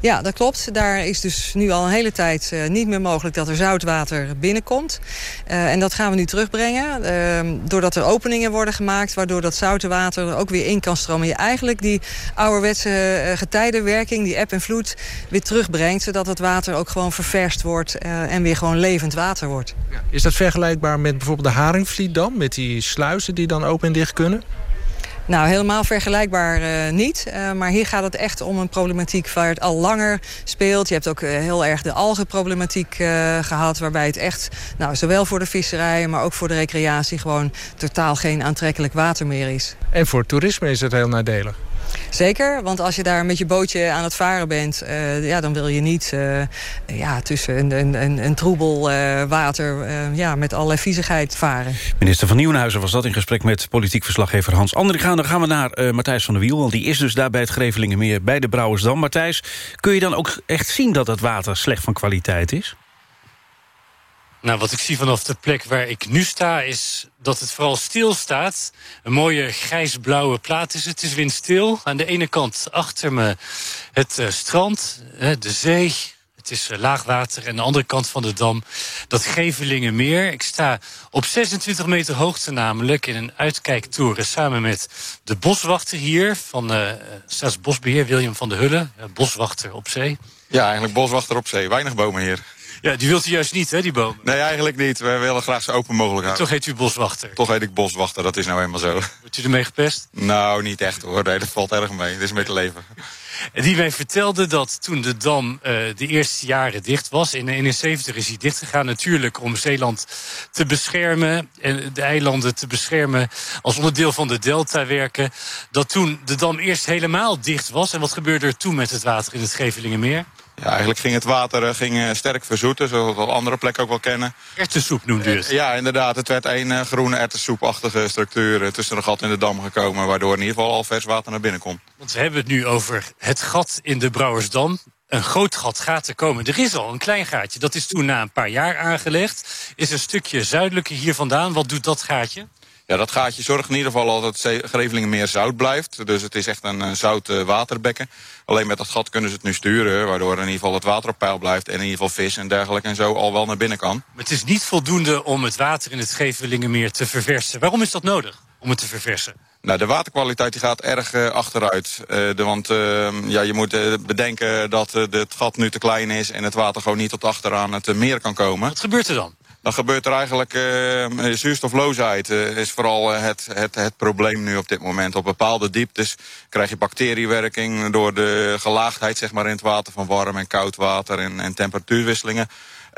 Ja, dat klopt. Daar is dus nu al een hele tijd uh, niet meer mogelijk dat er zoutwater binnenkomt. Uh, en dat gaan we nu terugbrengen. Uh, doordat er openingen worden gemaakt, waardoor dat zoute water er ook weer in kan stromen. Je eigenlijk die ouderwetse getijdenwerking, die eb en vloed, weer terugbrengt. Zodat het water ook gewoon ververst wordt en weer gewoon levend water wordt. Is dat vergelijkbaar met bijvoorbeeld de Haringvlietdam? Met die sluizen die dan open en dicht kunnen? Nou, helemaal vergelijkbaar uh, niet. Uh, maar hier gaat het echt om een problematiek waar het al langer speelt. Je hebt ook uh, heel erg de algenproblematiek gehad... waarbij het echt, nou, zowel voor de visserij... maar ook voor de recreatie gewoon totaal geen aantrekkelijk water meer is. En voor toerisme is het heel nadelig. Zeker, want als je daar met je bootje aan het varen bent... Uh, ja, dan wil je niet uh, ja, tussen een, een, een, troebel uh, water ja, met allerlei viezigheid varen. Minister van Nieuwenhuizen was dat in gesprek met politiek verslaggever Hans Andringaan. Dan gaan we naar Matthijs van der Wiel, want die is dus daar bij het Grevelingenmeer... bij de Brouwersdam. Matthijs, kun je dan ook echt zien dat het water slecht van kwaliteit is? Nou, wat ik zie vanaf de plek waar ik nu sta... is dat het vooral stil staat. Een mooie grijs-blauwe plaat is het. Het is windstil. Aan de ene kant achter me het uh, strand, de zee... Het is uh, laagwater. En aan de andere kant van de dam dat Gevelingenmeer. Ik sta op 26 meter hoogte namelijk in een uitkijktoren... samen met de boswachter hier van uh, Staatsbosbeheer, William van der Hullen. boswachter op zee. Ja, eigenlijk boswachter op zee. Weinig bomen hier. Ja, die wilt u juist niet, hè, die boom? Nee, eigenlijk niet. We willen graag zo open mogelijk houden. Toch heet u boswachter? Toch heet ik boswachter, dat is nou eenmaal zo. Wordt u ermee gepest? Nou, niet echt hoor. Nee, dat valt erg mee. Dit is mee te leven. En die mij vertelde dat toen de dam uh, de eerste jaren dicht was... in 1971 is hij dichtgegaan natuurlijk om Zeeland te beschermen... en de eilanden te beschermen als onderdeel van de delta werken... dat toen de dam eerst helemaal dicht was. En wat gebeurde er toen met het water in het Gevelingenmeer? Ja, eigenlijk ging het water ging sterk verzoeten, zoals we op andere plekken ook wel kennen. Ertessoep noemde u het? Ja, inderdaad. Het werd een groene ertessoepachtige structuur tussen de gat in de dam gekomen... waardoor in ieder geval al vers water naar binnen komt. Want we hebben het nu over het gat in de Brouwersdam. Een groot gat gaat er komen. Er is al een klein gaatje. Dat is toen na een paar jaar aangelegd. Is een stukje zuidelijker hier vandaan. Wat doet dat gaatje? Ja, dat gaatje zorgt in ieder geval dat het Grevelingen meer zout blijft. Dus het is echt een, een zout uh, waterbekken. Alleen met dat gat kunnen ze het nu sturen, waardoor in ieder geval het water op peil blijft... en in ieder geval vis en dergelijke en zo al wel naar binnen kan. Maar het is niet voldoende om het water in het Grevelingenmeer te verversen. Waarom is dat nodig, om het te verversen? Nou, de waterkwaliteit die gaat erg uh, achteruit. Uh, de, want uh, ja, je moet bedenken dat het gat nu te klein is... en het water gewoon niet tot achteraan het meer kan komen. Wat gebeurt er dan? Dan gebeurt er eigenlijk uh, zuurstofloosheid. Uh, is vooral het, het, het probleem nu op dit moment. Op bepaalde dieptes krijg je bacteriewerking door de gelaagdheid zeg maar, in het water van warm en koud water en, en temperatuurwisselingen.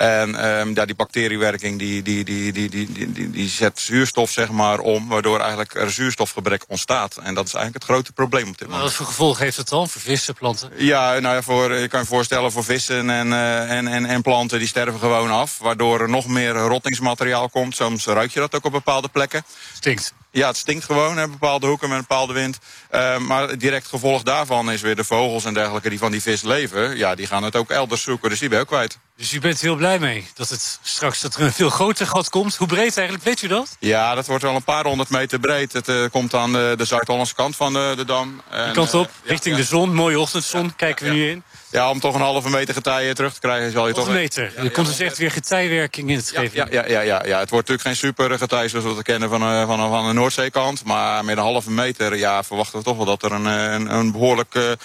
En um, ja, die bacteriewerking die, die, die, die, die, die, die zet zuurstof zeg maar, om, waardoor eigenlijk er zuurstofgebrek ontstaat. En dat is eigenlijk het grote probleem op dit moment. Wat voor gevolg heeft het dan voor vissen, planten? Ja, nou ja, voor, je kan je voorstellen voor vissen en, uh, en, en, en planten die sterven gewoon af. Waardoor er nog meer rottingsmateriaal komt. Soms ruik je dat ook op bepaalde plekken. Stinkt. Ja, het stinkt gewoon in bepaalde hoeken met een bepaalde wind. Uh, maar het direct gevolg daarvan is weer de vogels en dergelijke die van die vis leven. Ja, die gaan het ook elders zoeken, dus die ben je ook kwijt. Dus u bent heel blij mee dat het straks dat er een veel groter gat komt. Hoe breed eigenlijk, weet u dat? Ja, dat wordt wel een paar honderd meter breed. Het uh, komt aan de, de Zuid-Hollandse kant van de, de dam. En, die kant op, uh, richting ja, de zon, mooie ochtendzon, ja, kijken we nu in. Ja, om toch een halve meter getij terug te krijgen zal je toch... Een meter. er komt dus echt weer getijwerking in het geven. Ja, ja, ja, ja, ja, het wordt natuurlijk geen super getij zoals we het kennen van, uh, van, van de Noordzeekant. Maar met een halve meter ja, verwachten we toch wel dat er een, een, een behoorlijk...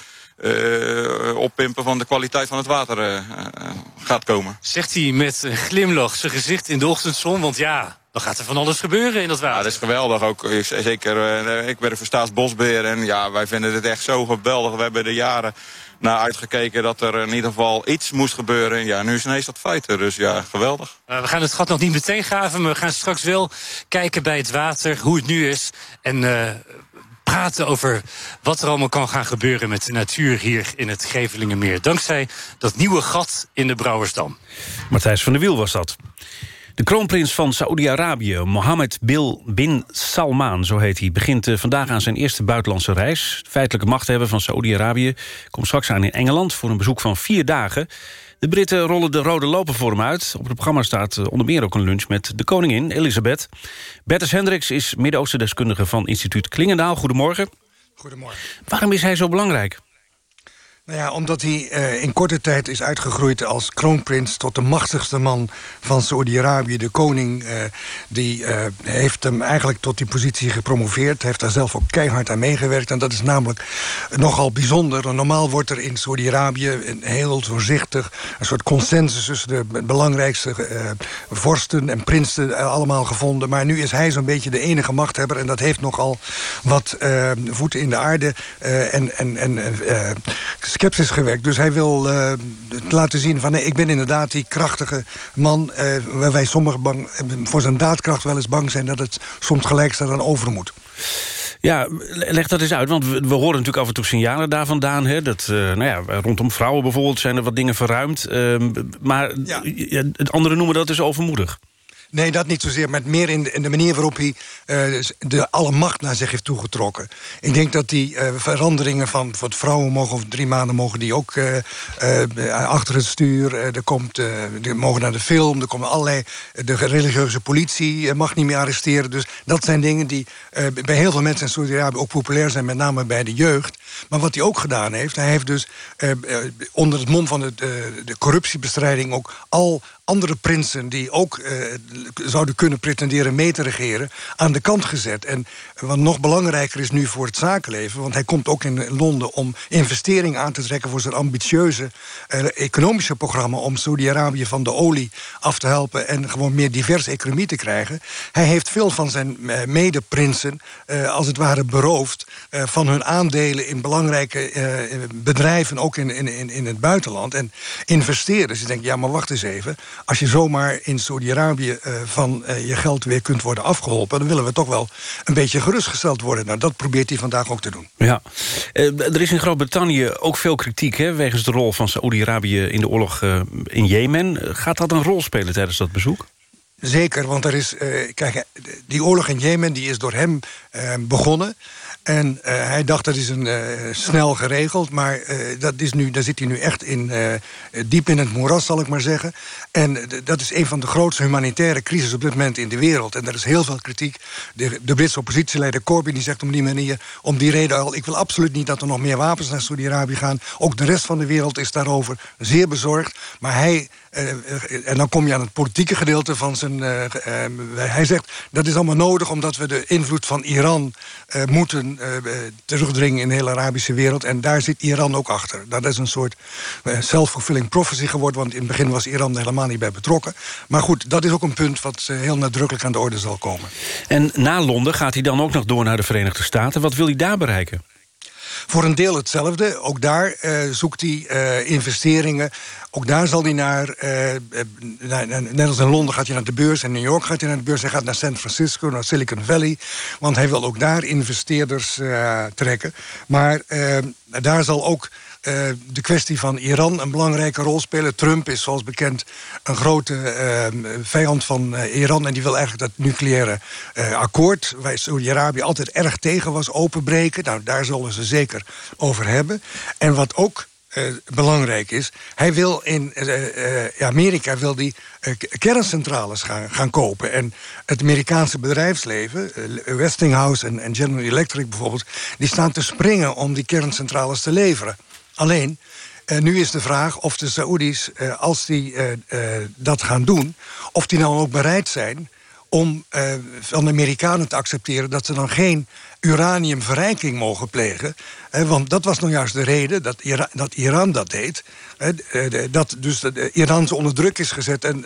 Uh, oppimpen van de kwaliteit van het water uh, gaat komen. Zegt hij met een glimlach zijn gezicht in de ochtendzon, want ja, dan gaat er van alles gebeuren in dat water. Ja, dat is geweldig. Ook, zeker, ik ben de Staatsbosbeheer en ja, wij vinden het echt zo geweldig. We hebben er jaren naar uitgekeken dat er in ieder geval iets moest gebeuren. Ja, nu is ineens dat feiten, dus ja, geweldig. Uh, we gaan het gat nog niet meteen graven, maar we gaan straks wel kijken bij het water, hoe het nu is. En uh, praten over wat er allemaal kan gaan gebeuren met de natuur hier in het Gevelingenmeer. Dankzij dat nieuwe gat in de Brouwersdam. Matthijs van der Wiel was dat. De kroonprins van Saoedi-Arabië, Mohammed bin Salman, zo heet hij... begint vandaag aan zijn eerste buitenlandse reis. De feitelijke machthebber van Saoedi-Arabië komt straks aan in Engeland... voor een bezoek van vier dagen. De Britten rollen de rode lopen voor hem uit. Op het programma staat onder meer ook een lunch met de koningin, Elisabeth. Bertus Hendricks is Midden-Oosten-deskundige van instituut Klingendaal. Goedemorgen. Goedemorgen. Waarom is hij zo belangrijk? Nou ja, omdat hij uh, in korte tijd is uitgegroeid als kroonprins... tot de machtigste man van Saudi-Arabië. De koning uh, die, uh, heeft hem eigenlijk tot die positie gepromoveerd. Heeft daar zelf ook keihard aan meegewerkt. En dat is namelijk nogal bijzonder. Normaal wordt er in Saudi-Arabië heel voorzichtig... een soort consensus tussen de belangrijkste vorsten en prinsen allemaal gevonden. Maar nu is hij zo'n beetje de enige machthebber. En dat heeft nogal wat voeten in de aarde. en en, en sceptisch gewekt. Dus hij wil uh, laten zien van... nee, ik ben inderdaad die krachtige man... Uh, waar wij sommigen bang, voor zijn daadkracht wel eens bang zijn... dat het soms gelijk staat aan overmoed. Ja, leg dat eens uit, want we, we, horen natuurlijk af en toe signalen daar vandaan. Hè, dat, uh, nou ja, rondom vrouwen bijvoorbeeld zijn er wat dingen verruimd. Uh, maar ja. het andere noemen dat dus overmoedig. Nee, dat niet zozeer. Maar meer in de, manier waarop hij uh, de alle macht naar zich heeft toegetrokken. Ik denk dat die uh, veranderingen van wat vrouwen mogen... of drie maanden mogen die ook uh, achter het stuur. er komt, die mogen naar de film. Er komen allerlei... De religieuze politie mag niet meer arresteren. Dus dat zijn dingen die bij heel veel mensen in Saudi-Arabië... ook populair zijn, met name bij de jeugd. Maar wat hij ook gedaan heeft... hij heeft dus onder het mom van de, de corruptiebestrijding... ook al andere prinsen die ook uh, zouden kunnen pretenderen mee te regeren... aan de kant gezet. En wat nog belangrijker is nu voor het zakenleven... want hij komt ook in Londen om investeringen aan te trekken... voor zijn ambitieuze uh, economische programma... om Saudi-Arabië van de olie af te helpen... en gewoon meer diverse economie te krijgen. Hij heeft veel van zijn medeprinsen als het ware beroofd... van hun aandelen in belangrijke bedrijven, ook in, in, in het buitenland. En investeren. Dus je denkt, ja, maar wacht eens even als je zomaar in Saudi-Arabië uh, van uh, je geld weer kunt worden afgeholpen... dan willen we toch wel een beetje gerustgesteld worden. Nou, dat probeert hij vandaag ook te doen. Ja. Uh, er is in Groot-Brittannië ook veel kritiek... Hè, wegens de rol van Saudi-Arabië in de oorlog in Jemen. Gaat dat een rol spelen tijdens dat bezoek? Zeker, want er is, kijk, die oorlog in Jemen die is door hem begonnen... En uh, hij dacht dat is een uh, snel geregeld, maar uh, dat is nu, daar zit hij nu echt in, diep in het moeras, zal ik maar zeggen. En dat is een van de grootste humanitaire crisis op dit moment in de wereld. En er is heel veel kritiek. De, de Britse oppositieleider Corbyn die zegt om die manier, om die reden al... ik wil absoluut niet dat er nog meer wapens naar Saudi-Arabië gaan. Ook de rest van de wereld is daarover zeer bezorgd. Maar hij en dan kom je aan het politieke gedeelte van zijn... Uh, uh, hij zegt, dat is allemaal nodig omdat we de invloed van Iran... moeten terugdringen in de hele Arabische wereld. En daar zit Iran ook achter. Dat is een soort self-fulfilling prophecy geworden... want in het begin was Iran er helemaal niet bij betrokken. Maar goed, dat is ook een punt wat heel nadrukkelijk aan de orde zal komen. En na Londen gaat hij dan ook nog door naar de Verenigde Staten. Wat wil hij daar bereiken? Voor een deel hetzelfde. Ook daar uh, zoekt hij uh, investeringen. Ook daar zal hij naar, uh, naar, net als in Londen gaat hij naar de beurs... in New York gaat hij naar de beurs. Hij gaat naar San Francisco, naar Silicon Valley. Want hij wil ook daar investeerders trekken. Maar daar zal ook uh, de kwestie van Iran een belangrijke rol spelen. Trump is zoals bekend een grote uh, vijand van uh, Iran... en die wil eigenlijk dat nucleaire akkoord... waar Saudi-Arabië altijd erg tegen was, openbreken. Nou, daar zullen ze zeker over hebben. En wat ook belangrijk is. Hij wil in Amerika wil die, kerncentrales gaan, gaan kopen. En het Amerikaanse bedrijfsleven, Westinghouse en, en General Electric bijvoorbeeld... die staan te springen om die kerncentrales te leveren. Alleen, uh, nu is de vraag of de Saoedi's, uh, als die uh, dat gaan doen... of die nou ook bereid zijn om van de Amerikanen te accepteren... dat ze dan geen uraniumverrijking mogen plegen. want dat was nou juist de reden dat, Ira dat Iran dat deed. dat dus de Iran onder druk is gezet... en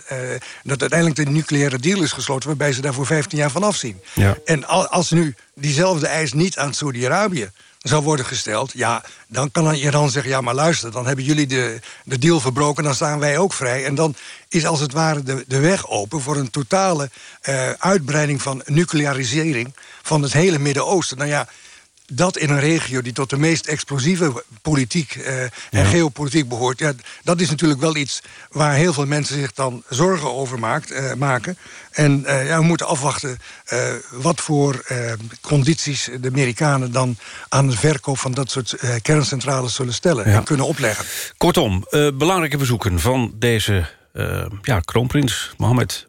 dat uiteindelijk de nucleaire deal is gesloten... waarbij ze daar voor 15 jaar van afzien. Ja. En als nu diezelfde eis niet aan Saudi-Arabië zou worden gesteld... ja, dan kan Iran zeggen, ja, maar luister... dan hebben jullie de, de deal verbroken, dan staan wij ook vrij. En dan is als het ware de, de weg open... voor een totale uh, uitbreiding van nuclearisering... van het hele Midden-Oosten. Nou ja, dat in een regio die tot de meest explosieve politiek uh, en ja. geopolitiek behoort... Ja, dat is natuurlijk wel iets waar heel veel mensen zich dan zorgen over maakt, uh, maken. En uh, ja, we moeten afwachten wat voor condities de Amerikanen... dan aan de verkoop van dat soort kerncentrales zullen stellen ja. en kunnen opleggen. Kortom, belangrijke bezoeken van deze uh, ja, kroonprins Mohammed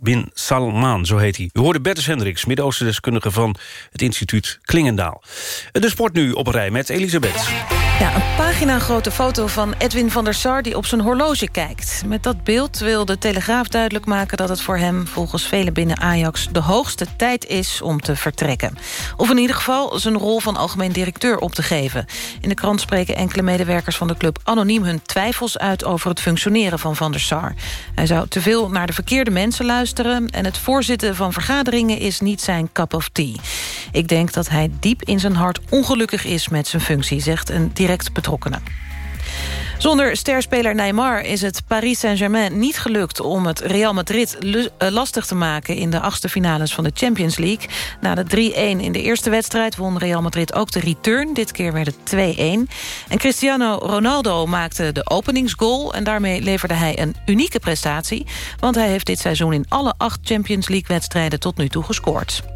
bin Salman, zo heet hij. U hoorde Bertus Hendricks, Midden-Oosten-deskundige van het instituut Klingendaal. De sport nu op rij met Elisabeth. Ja, een pagina grote foto van Edwin van der Sar die op zijn horloge kijkt. Met dat beeld wil de Telegraaf duidelijk maken dat het voor hem... volgens velen binnen Ajax de hoogste tijd is om te vertrekken. Of in ieder geval zijn rol van algemeen directeur op te geven. In de krant spreken enkele medewerkers van de club anoniem hun twijfels uit... over het functioneren van van der Sar. Hij zou te veel naar de verkeerde mensen luisteren... en het voorzitten van vergaderingen is niet zijn cup of tea. Ik denk dat hij diep in zijn hart ongelukkig is met zijn functie, zegt een direct betrokkenen. Zonder sterspeler Neymar is het Paris Saint-Germain niet gelukt... om het Real Madrid eh, lastig te maken in de achtste finales van de Champions League. Na de 3-1 in de eerste wedstrijd won Real Madrid ook de return. Dit keer werd het 2-1. En Cristiano Ronaldo maakte de openingsgoal... en daarmee leverde hij een unieke prestatie... want hij heeft dit seizoen in alle acht Champions League-wedstrijden tot nu toe gescoord.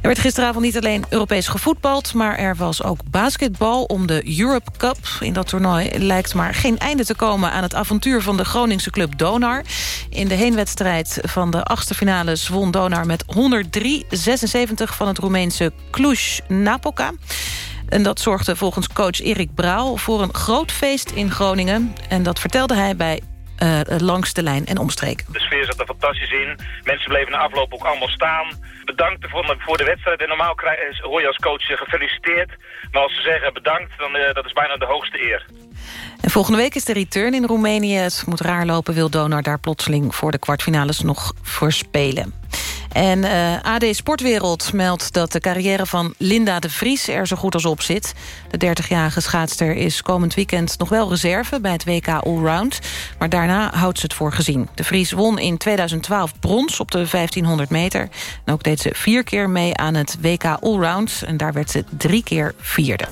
Er werd gisteravond niet alleen Europees gevoetbald... maar er was ook basketbal om de Europe Cup. In dat toernooi lijkt maar geen einde te komen... aan het avontuur van de Groningse club Donar. In de heenwedstrijd van de achtste finales won Donar met 103-76... van het Roemeense Cluj-Napoca. En dat zorgde volgens coach Erik Brouw voor een groot feest in Groningen. En dat vertelde hij bij uh, langs de lijn en omstreken. De sfeer zat er fantastisch in. Mensen bleven na afloop ook allemaal staan. Bedankt voor de wedstrijd. En normaal hoor je als coach gefeliciteerd. Maar als ze zeggen bedankt, dan uh, dat is bijna de hoogste eer. En volgende week is de return in Roemenië. Het moet raar lopen, wil Donar daar plotseling voor de kwartfinales nog voor spelen. En uh, eh, AD Sportwereld meldt dat de carrière van Linda de Vries er zo goed als op zit. De 30-jarige schaatster is komend weekend nog wel reserve bij het WK Allround. Maar daarna houdt ze het voor gezien. De Vries won in 2012 brons op de 1500 meter. En ook deed ze vier keer mee aan het WK Allround. En daar werd ze drie keer vierde.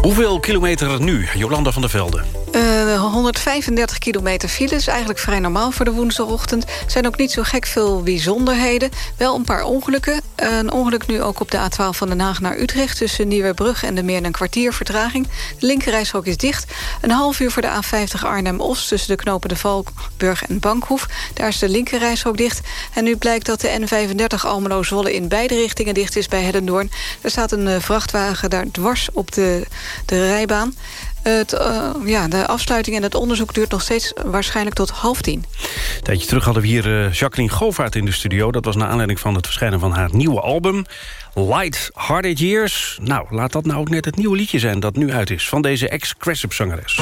Hoeveel kilometer nu, Jolanda van der Velde? Uh, 135 kilometer files, eigenlijk vrij normaal voor de woensdagochtend. Er zijn ook niet zo gek veel bijzonderheden. Wel een paar ongelukken. Een ongeluk nu ook op de A12 van Den Haag naar Utrecht... tussen Nieuwebrug en de meer dan een kwartier vertraging. De linkerrijstrook is dicht. Een half uur voor de A50 Arnhem-Os... tussen de knopen de Valkburg en Bankhoef. Daar is de linkerrijstrook dicht. En nu blijkt dat de N35 Almelo-Zwolle in beide richtingen dicht is bij Heddendoorn. Er staat een eh, vrachtwagen daar dwars op de, de rijbaan. Het, uh, ja, de afsluiting en het onderzoek duurt nog steeds waarschijnlijk tot half tien. Een tijdje terug hadden we hier uh, Jacqueline Govaert in de studio. Dat was naar aanleiding van het verschijnen van haar nieuwe album. Light Hearted Years. Nou, laat dat nou ook net het nieuwe liedje zijn dat nu uit is... van deze ex-Cressip-zangeres.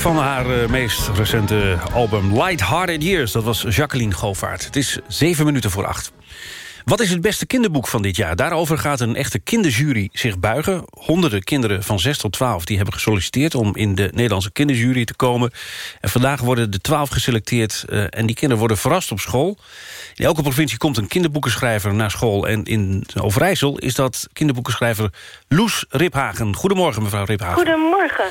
Van haar eh, meest recente album Light-Hearted Years. Dat was Jacqueline Govaert. Het is zeven minuten voor acht. Wat is het beste kinderboek van dit jaar? Daarover gaat een echte kinderjury zich buigen. Honderden kinderen van 6 tot 12 die hebben gesolliciteerd... om in de Nederlandse kinderjury te komen. En vandaag worden de 12 geselecteerd... Uh, en die kinderen worden verrast op school. In elke provincie komt een kinderboekenschrijver naar school. En in Overijssel is dat kinderboekenschrijver Loes Riphagen. Goedemorgen, mevrouw Riphagen. Goedemorgen.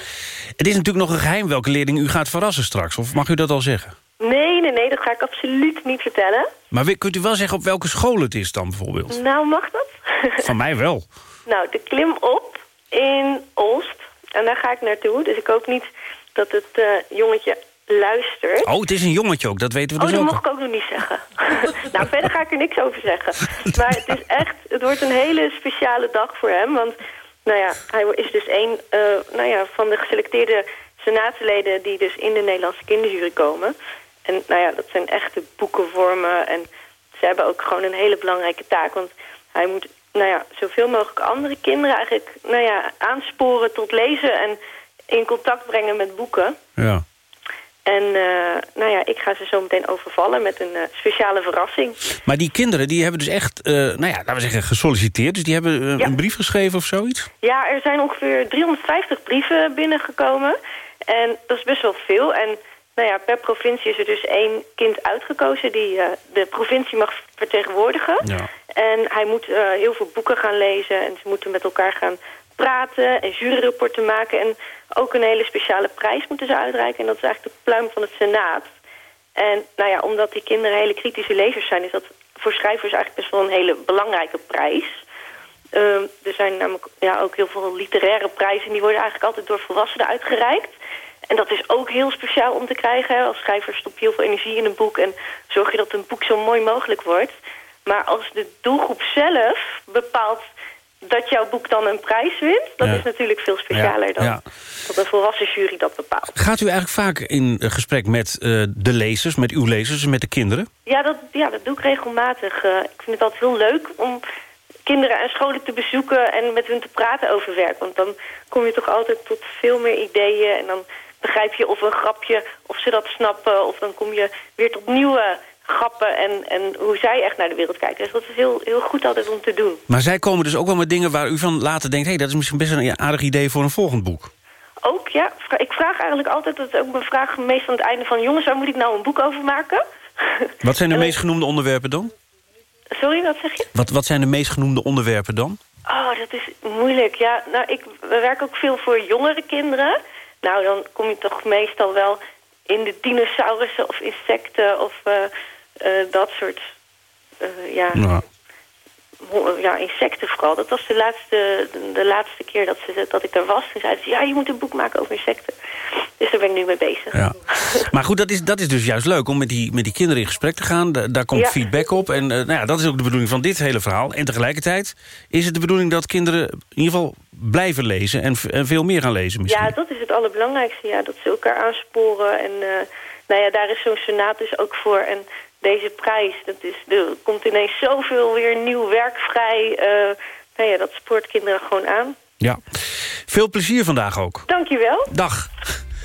Het is natuurlijk nog een geheim welke leerling u gaat verrassen straks. Of mag u dat al zeggen? Nee, nee, nee, dat ga ik absoluut niet vertellen. Maar kunt u wel zeggen op welke school het is dan bijvoorbeeld? Nou, mag dat? Van mij wel. Nou, de klim op in Olst. En daar ga ik naartoe. Dus ik hoop niet dat het uh, jongetje luistert. Oh, het is een jongetje ook, dat weten we dus oh, ook. dat mocht ik ook nog niet zeggen. nou, verder ga ik er niks over zeggen. Maar het is echt, het wordt een hele speciale dag voor hem. Want, nou ja, hij is dus een uh, nou ja, van de geselecteerde senaatsleden... die dus in de Nederlandse kinderjury komen... En nou ja, dat zijn echte boekenvormen. En ze hebben ook gewoon een hele belangrijke taak. Want hij moet nou ja, zoveel mogelijk andere kinderen eigenlijk nou ja, aansporen tot lezen... en in contact brengen met boeken. Ja. En uh, nou ja, ik ga ze zo meteen overvallen met een uh, speciale verrassing. Maar die kinderen die hebben dus echt, uh, nou ja, laten we zeggen, gesolliciteerd. Dus die hebben ja. een brief geschreven of zoiets? Ja, er zijn ongeveer 350 brieven binnengekomen. En dat is best wel veel. En nou ja, per provincie is er dus één kind uitgekozen die uh, de provincie mag vertegenwoordigen. Ja. En hij moet uh, heel veel boeken gaan lezen en ze moeten met elkaar gaan praten en juryrapporten maken. En ook een hele speciale prijs moeten ze uitreiken. En dat is eigenlijk de pluim van het Senaat. En nou ja, omdat die kinderen hele kritische lezers zijn... is dat voor schrijvers eigenlijk best wel een hele belangrijke prijs. Uh, er zijn namelijk ja, ook heel veel literaire prijzen... en die worden eigenlijk altijd door volwassenen uitgereikt. En dat is ook heel speciaal om te krijgen. Hè. Als schrijver stop je heel veel energie in een boek... en zorg je dat een boek zo mooi mogelijk wordt. Maar als de doelgroep zelf bepaalt dat jouw boek dan een prijs wint... dat Ja. is natuurlijk veel specialer Ja, dan ja. dat een volwassen jury dat bepaalt. Gaat u eigenlijk vaak in eh, gesprek met eh, de lezers, met uw lezers, met de kinderen? Ja, dat, ja, dat doe ik regelmatig. Eh, ik vind het altijd heel leuk om kinderen en scholen te bezoeken... en met hun te praten over werk. Want dan kom je toch altijd tot veel meer ideeën... en dan begrijp je of een grapje, of ze dat snappen... of dan kom je weer tot nieuwe grappen en, en hoe zij echt naar de wereld kijken. Dus dat is heel, heel goed altijd om te doen. Maar zij komen dus ook wel met dingen waar u van later denkt... hé, hey, dat is misschien best een aardig idee voor een volgend boek. Ook, ja. Ik vraag eigenlijk altijd, dat is ook mijn vraag meestal aan het einde van... jongens, waar moet ik nou een boek over maken? Wat zijn de En- meest genoemde onderwerpen dan? Sorry, wat zeg je? Wat, wat zijn de meest genoemde onderwerpen dan? Oh, dat is moeilijk. Ja, nou, ik we werken ook veel voor jongere kinderen. Nou, dan kom je toch meestal wel in de dinosaurussen of insecten of eh, eh, dat soort, eh, ja, Nou, ja, insecten vooral. Dat was de laatste, de, de laatste keer dat, ze, dat ik daar was. Toen zeiden ze, ja, je moet een boek maken over insecten. Dus daar ben ik nu mee bezig. ja. Maar goed, dat is, dat is dus juist leuk om met die, met die kinderen in gesprek te gaan. Da- daar komt Ja. feedback op. En eh, nou ja, dat is ook de bedoeling van dit hele verhaal. En tegelijkertijd is het de bedoeling dat kinderen in ieder geval blijven lezen... en, en veel meer gaan lezen misschien. Ja, dat is het allerbelangrijkste. Ja, dat ze elkaar aansporen. En eh, nou ja, daar is zo'n senaat dus ook voor. En deze prijs, dat is, er komt ineens zoveel weer nieuw werk vrij. Eh, nou ja, dat spoort kinderen gewoon aan. Ja. Veel plezier vandaag ook. Dankjewel. Dag.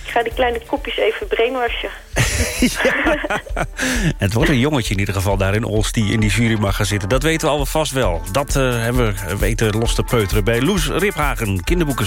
Ik ga die kleine kopjes even brainwashen. Het wordt een jongetje in ieder geval daar in Olst die in die jury mag gaan zitten. Dat weten we al vast wel. Dat eh, hebben we weten los te peuteren bij Loes Riphagen, kinderboeken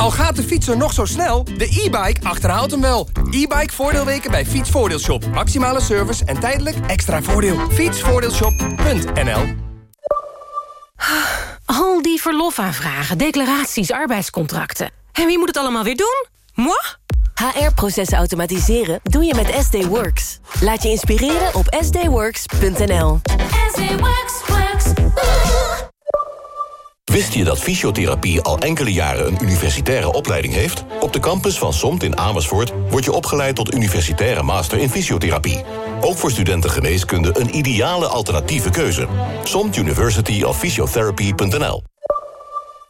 Al gaat de fietser nog zo snel? De e-bike achterhaalt hem wel. E-bike voordeelweken bij Fietsvoordeelshop. Maximale service en tijdelijk extra voordeel. Fietsvoordeelshop.nl Al die verlofaanvragen, declaraties, arbeidscontracten. En wie moet het allemaal weer doen? Moi? HR-processen automatiseren doe je met SD Works. Laat je inspireren op sdworks.nl. Wist je dat fysiotherapie al enkele jaren een universitaire opleiding heeft? Op de campus van SOMT in Amersfoort word je opgeleid tot universitaire master in fysiotherapie. Ook voor studenten geneeskunde een ideale alternatieve keuze. SOMT University of Physiotherapy.nl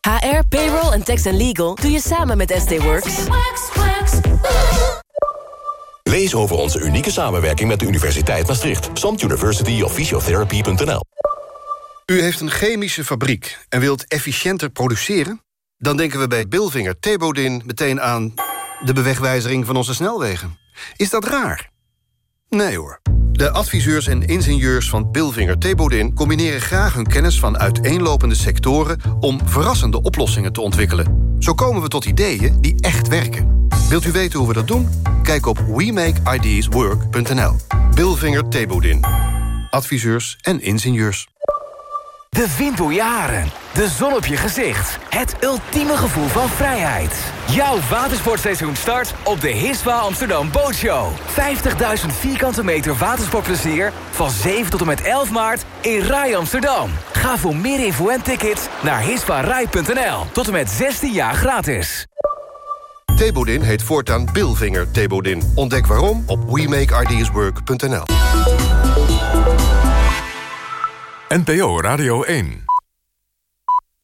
HR, payroll en tax and legal doe je samen met SD Works. Lees over onze unieke samenwerking met de Universiteit Maastricht. SOMT University of Physiotherapy.nl U heeft een chemische fabriek en wilt efficiënter produceren? Dan denken we bij Bilvinger Thebodin meteen aan de bewegwijzering van onze snelwegen. Is dat raar? Nee hoor. De adviseurs en ingenieurs van Bilvinger Thebodin combineren graag hun kennis van uiteenlopende sectoren om verrassende oplossingen te ontwikkelen. Zo komen we tot ideeën die echt werken. Wilt u weten hoe we dat doen? Kijk op WeMakeIdeasWork.nl. Bilvinger Thebodin. Adviseurs en ingenieurs. De wind door je haren, de zon op je gezicht. Het ultieme gevoel van vrijheid. Jouw watersportseizoen start op de Hiswa Amsterdam Bootshow. 50.000 vierkante meter watersportplezier van 7 tot en met 11 maart in Rai Amsterdam. Ga voor meer info en tickets naar hiswarai.nl. Tot en met 16 jaar gratis. Thebodin heet voortaan Bilvinger Thebodin. Ontdek waarom op WeMakeIdeasWork.nl. NPO Radio 1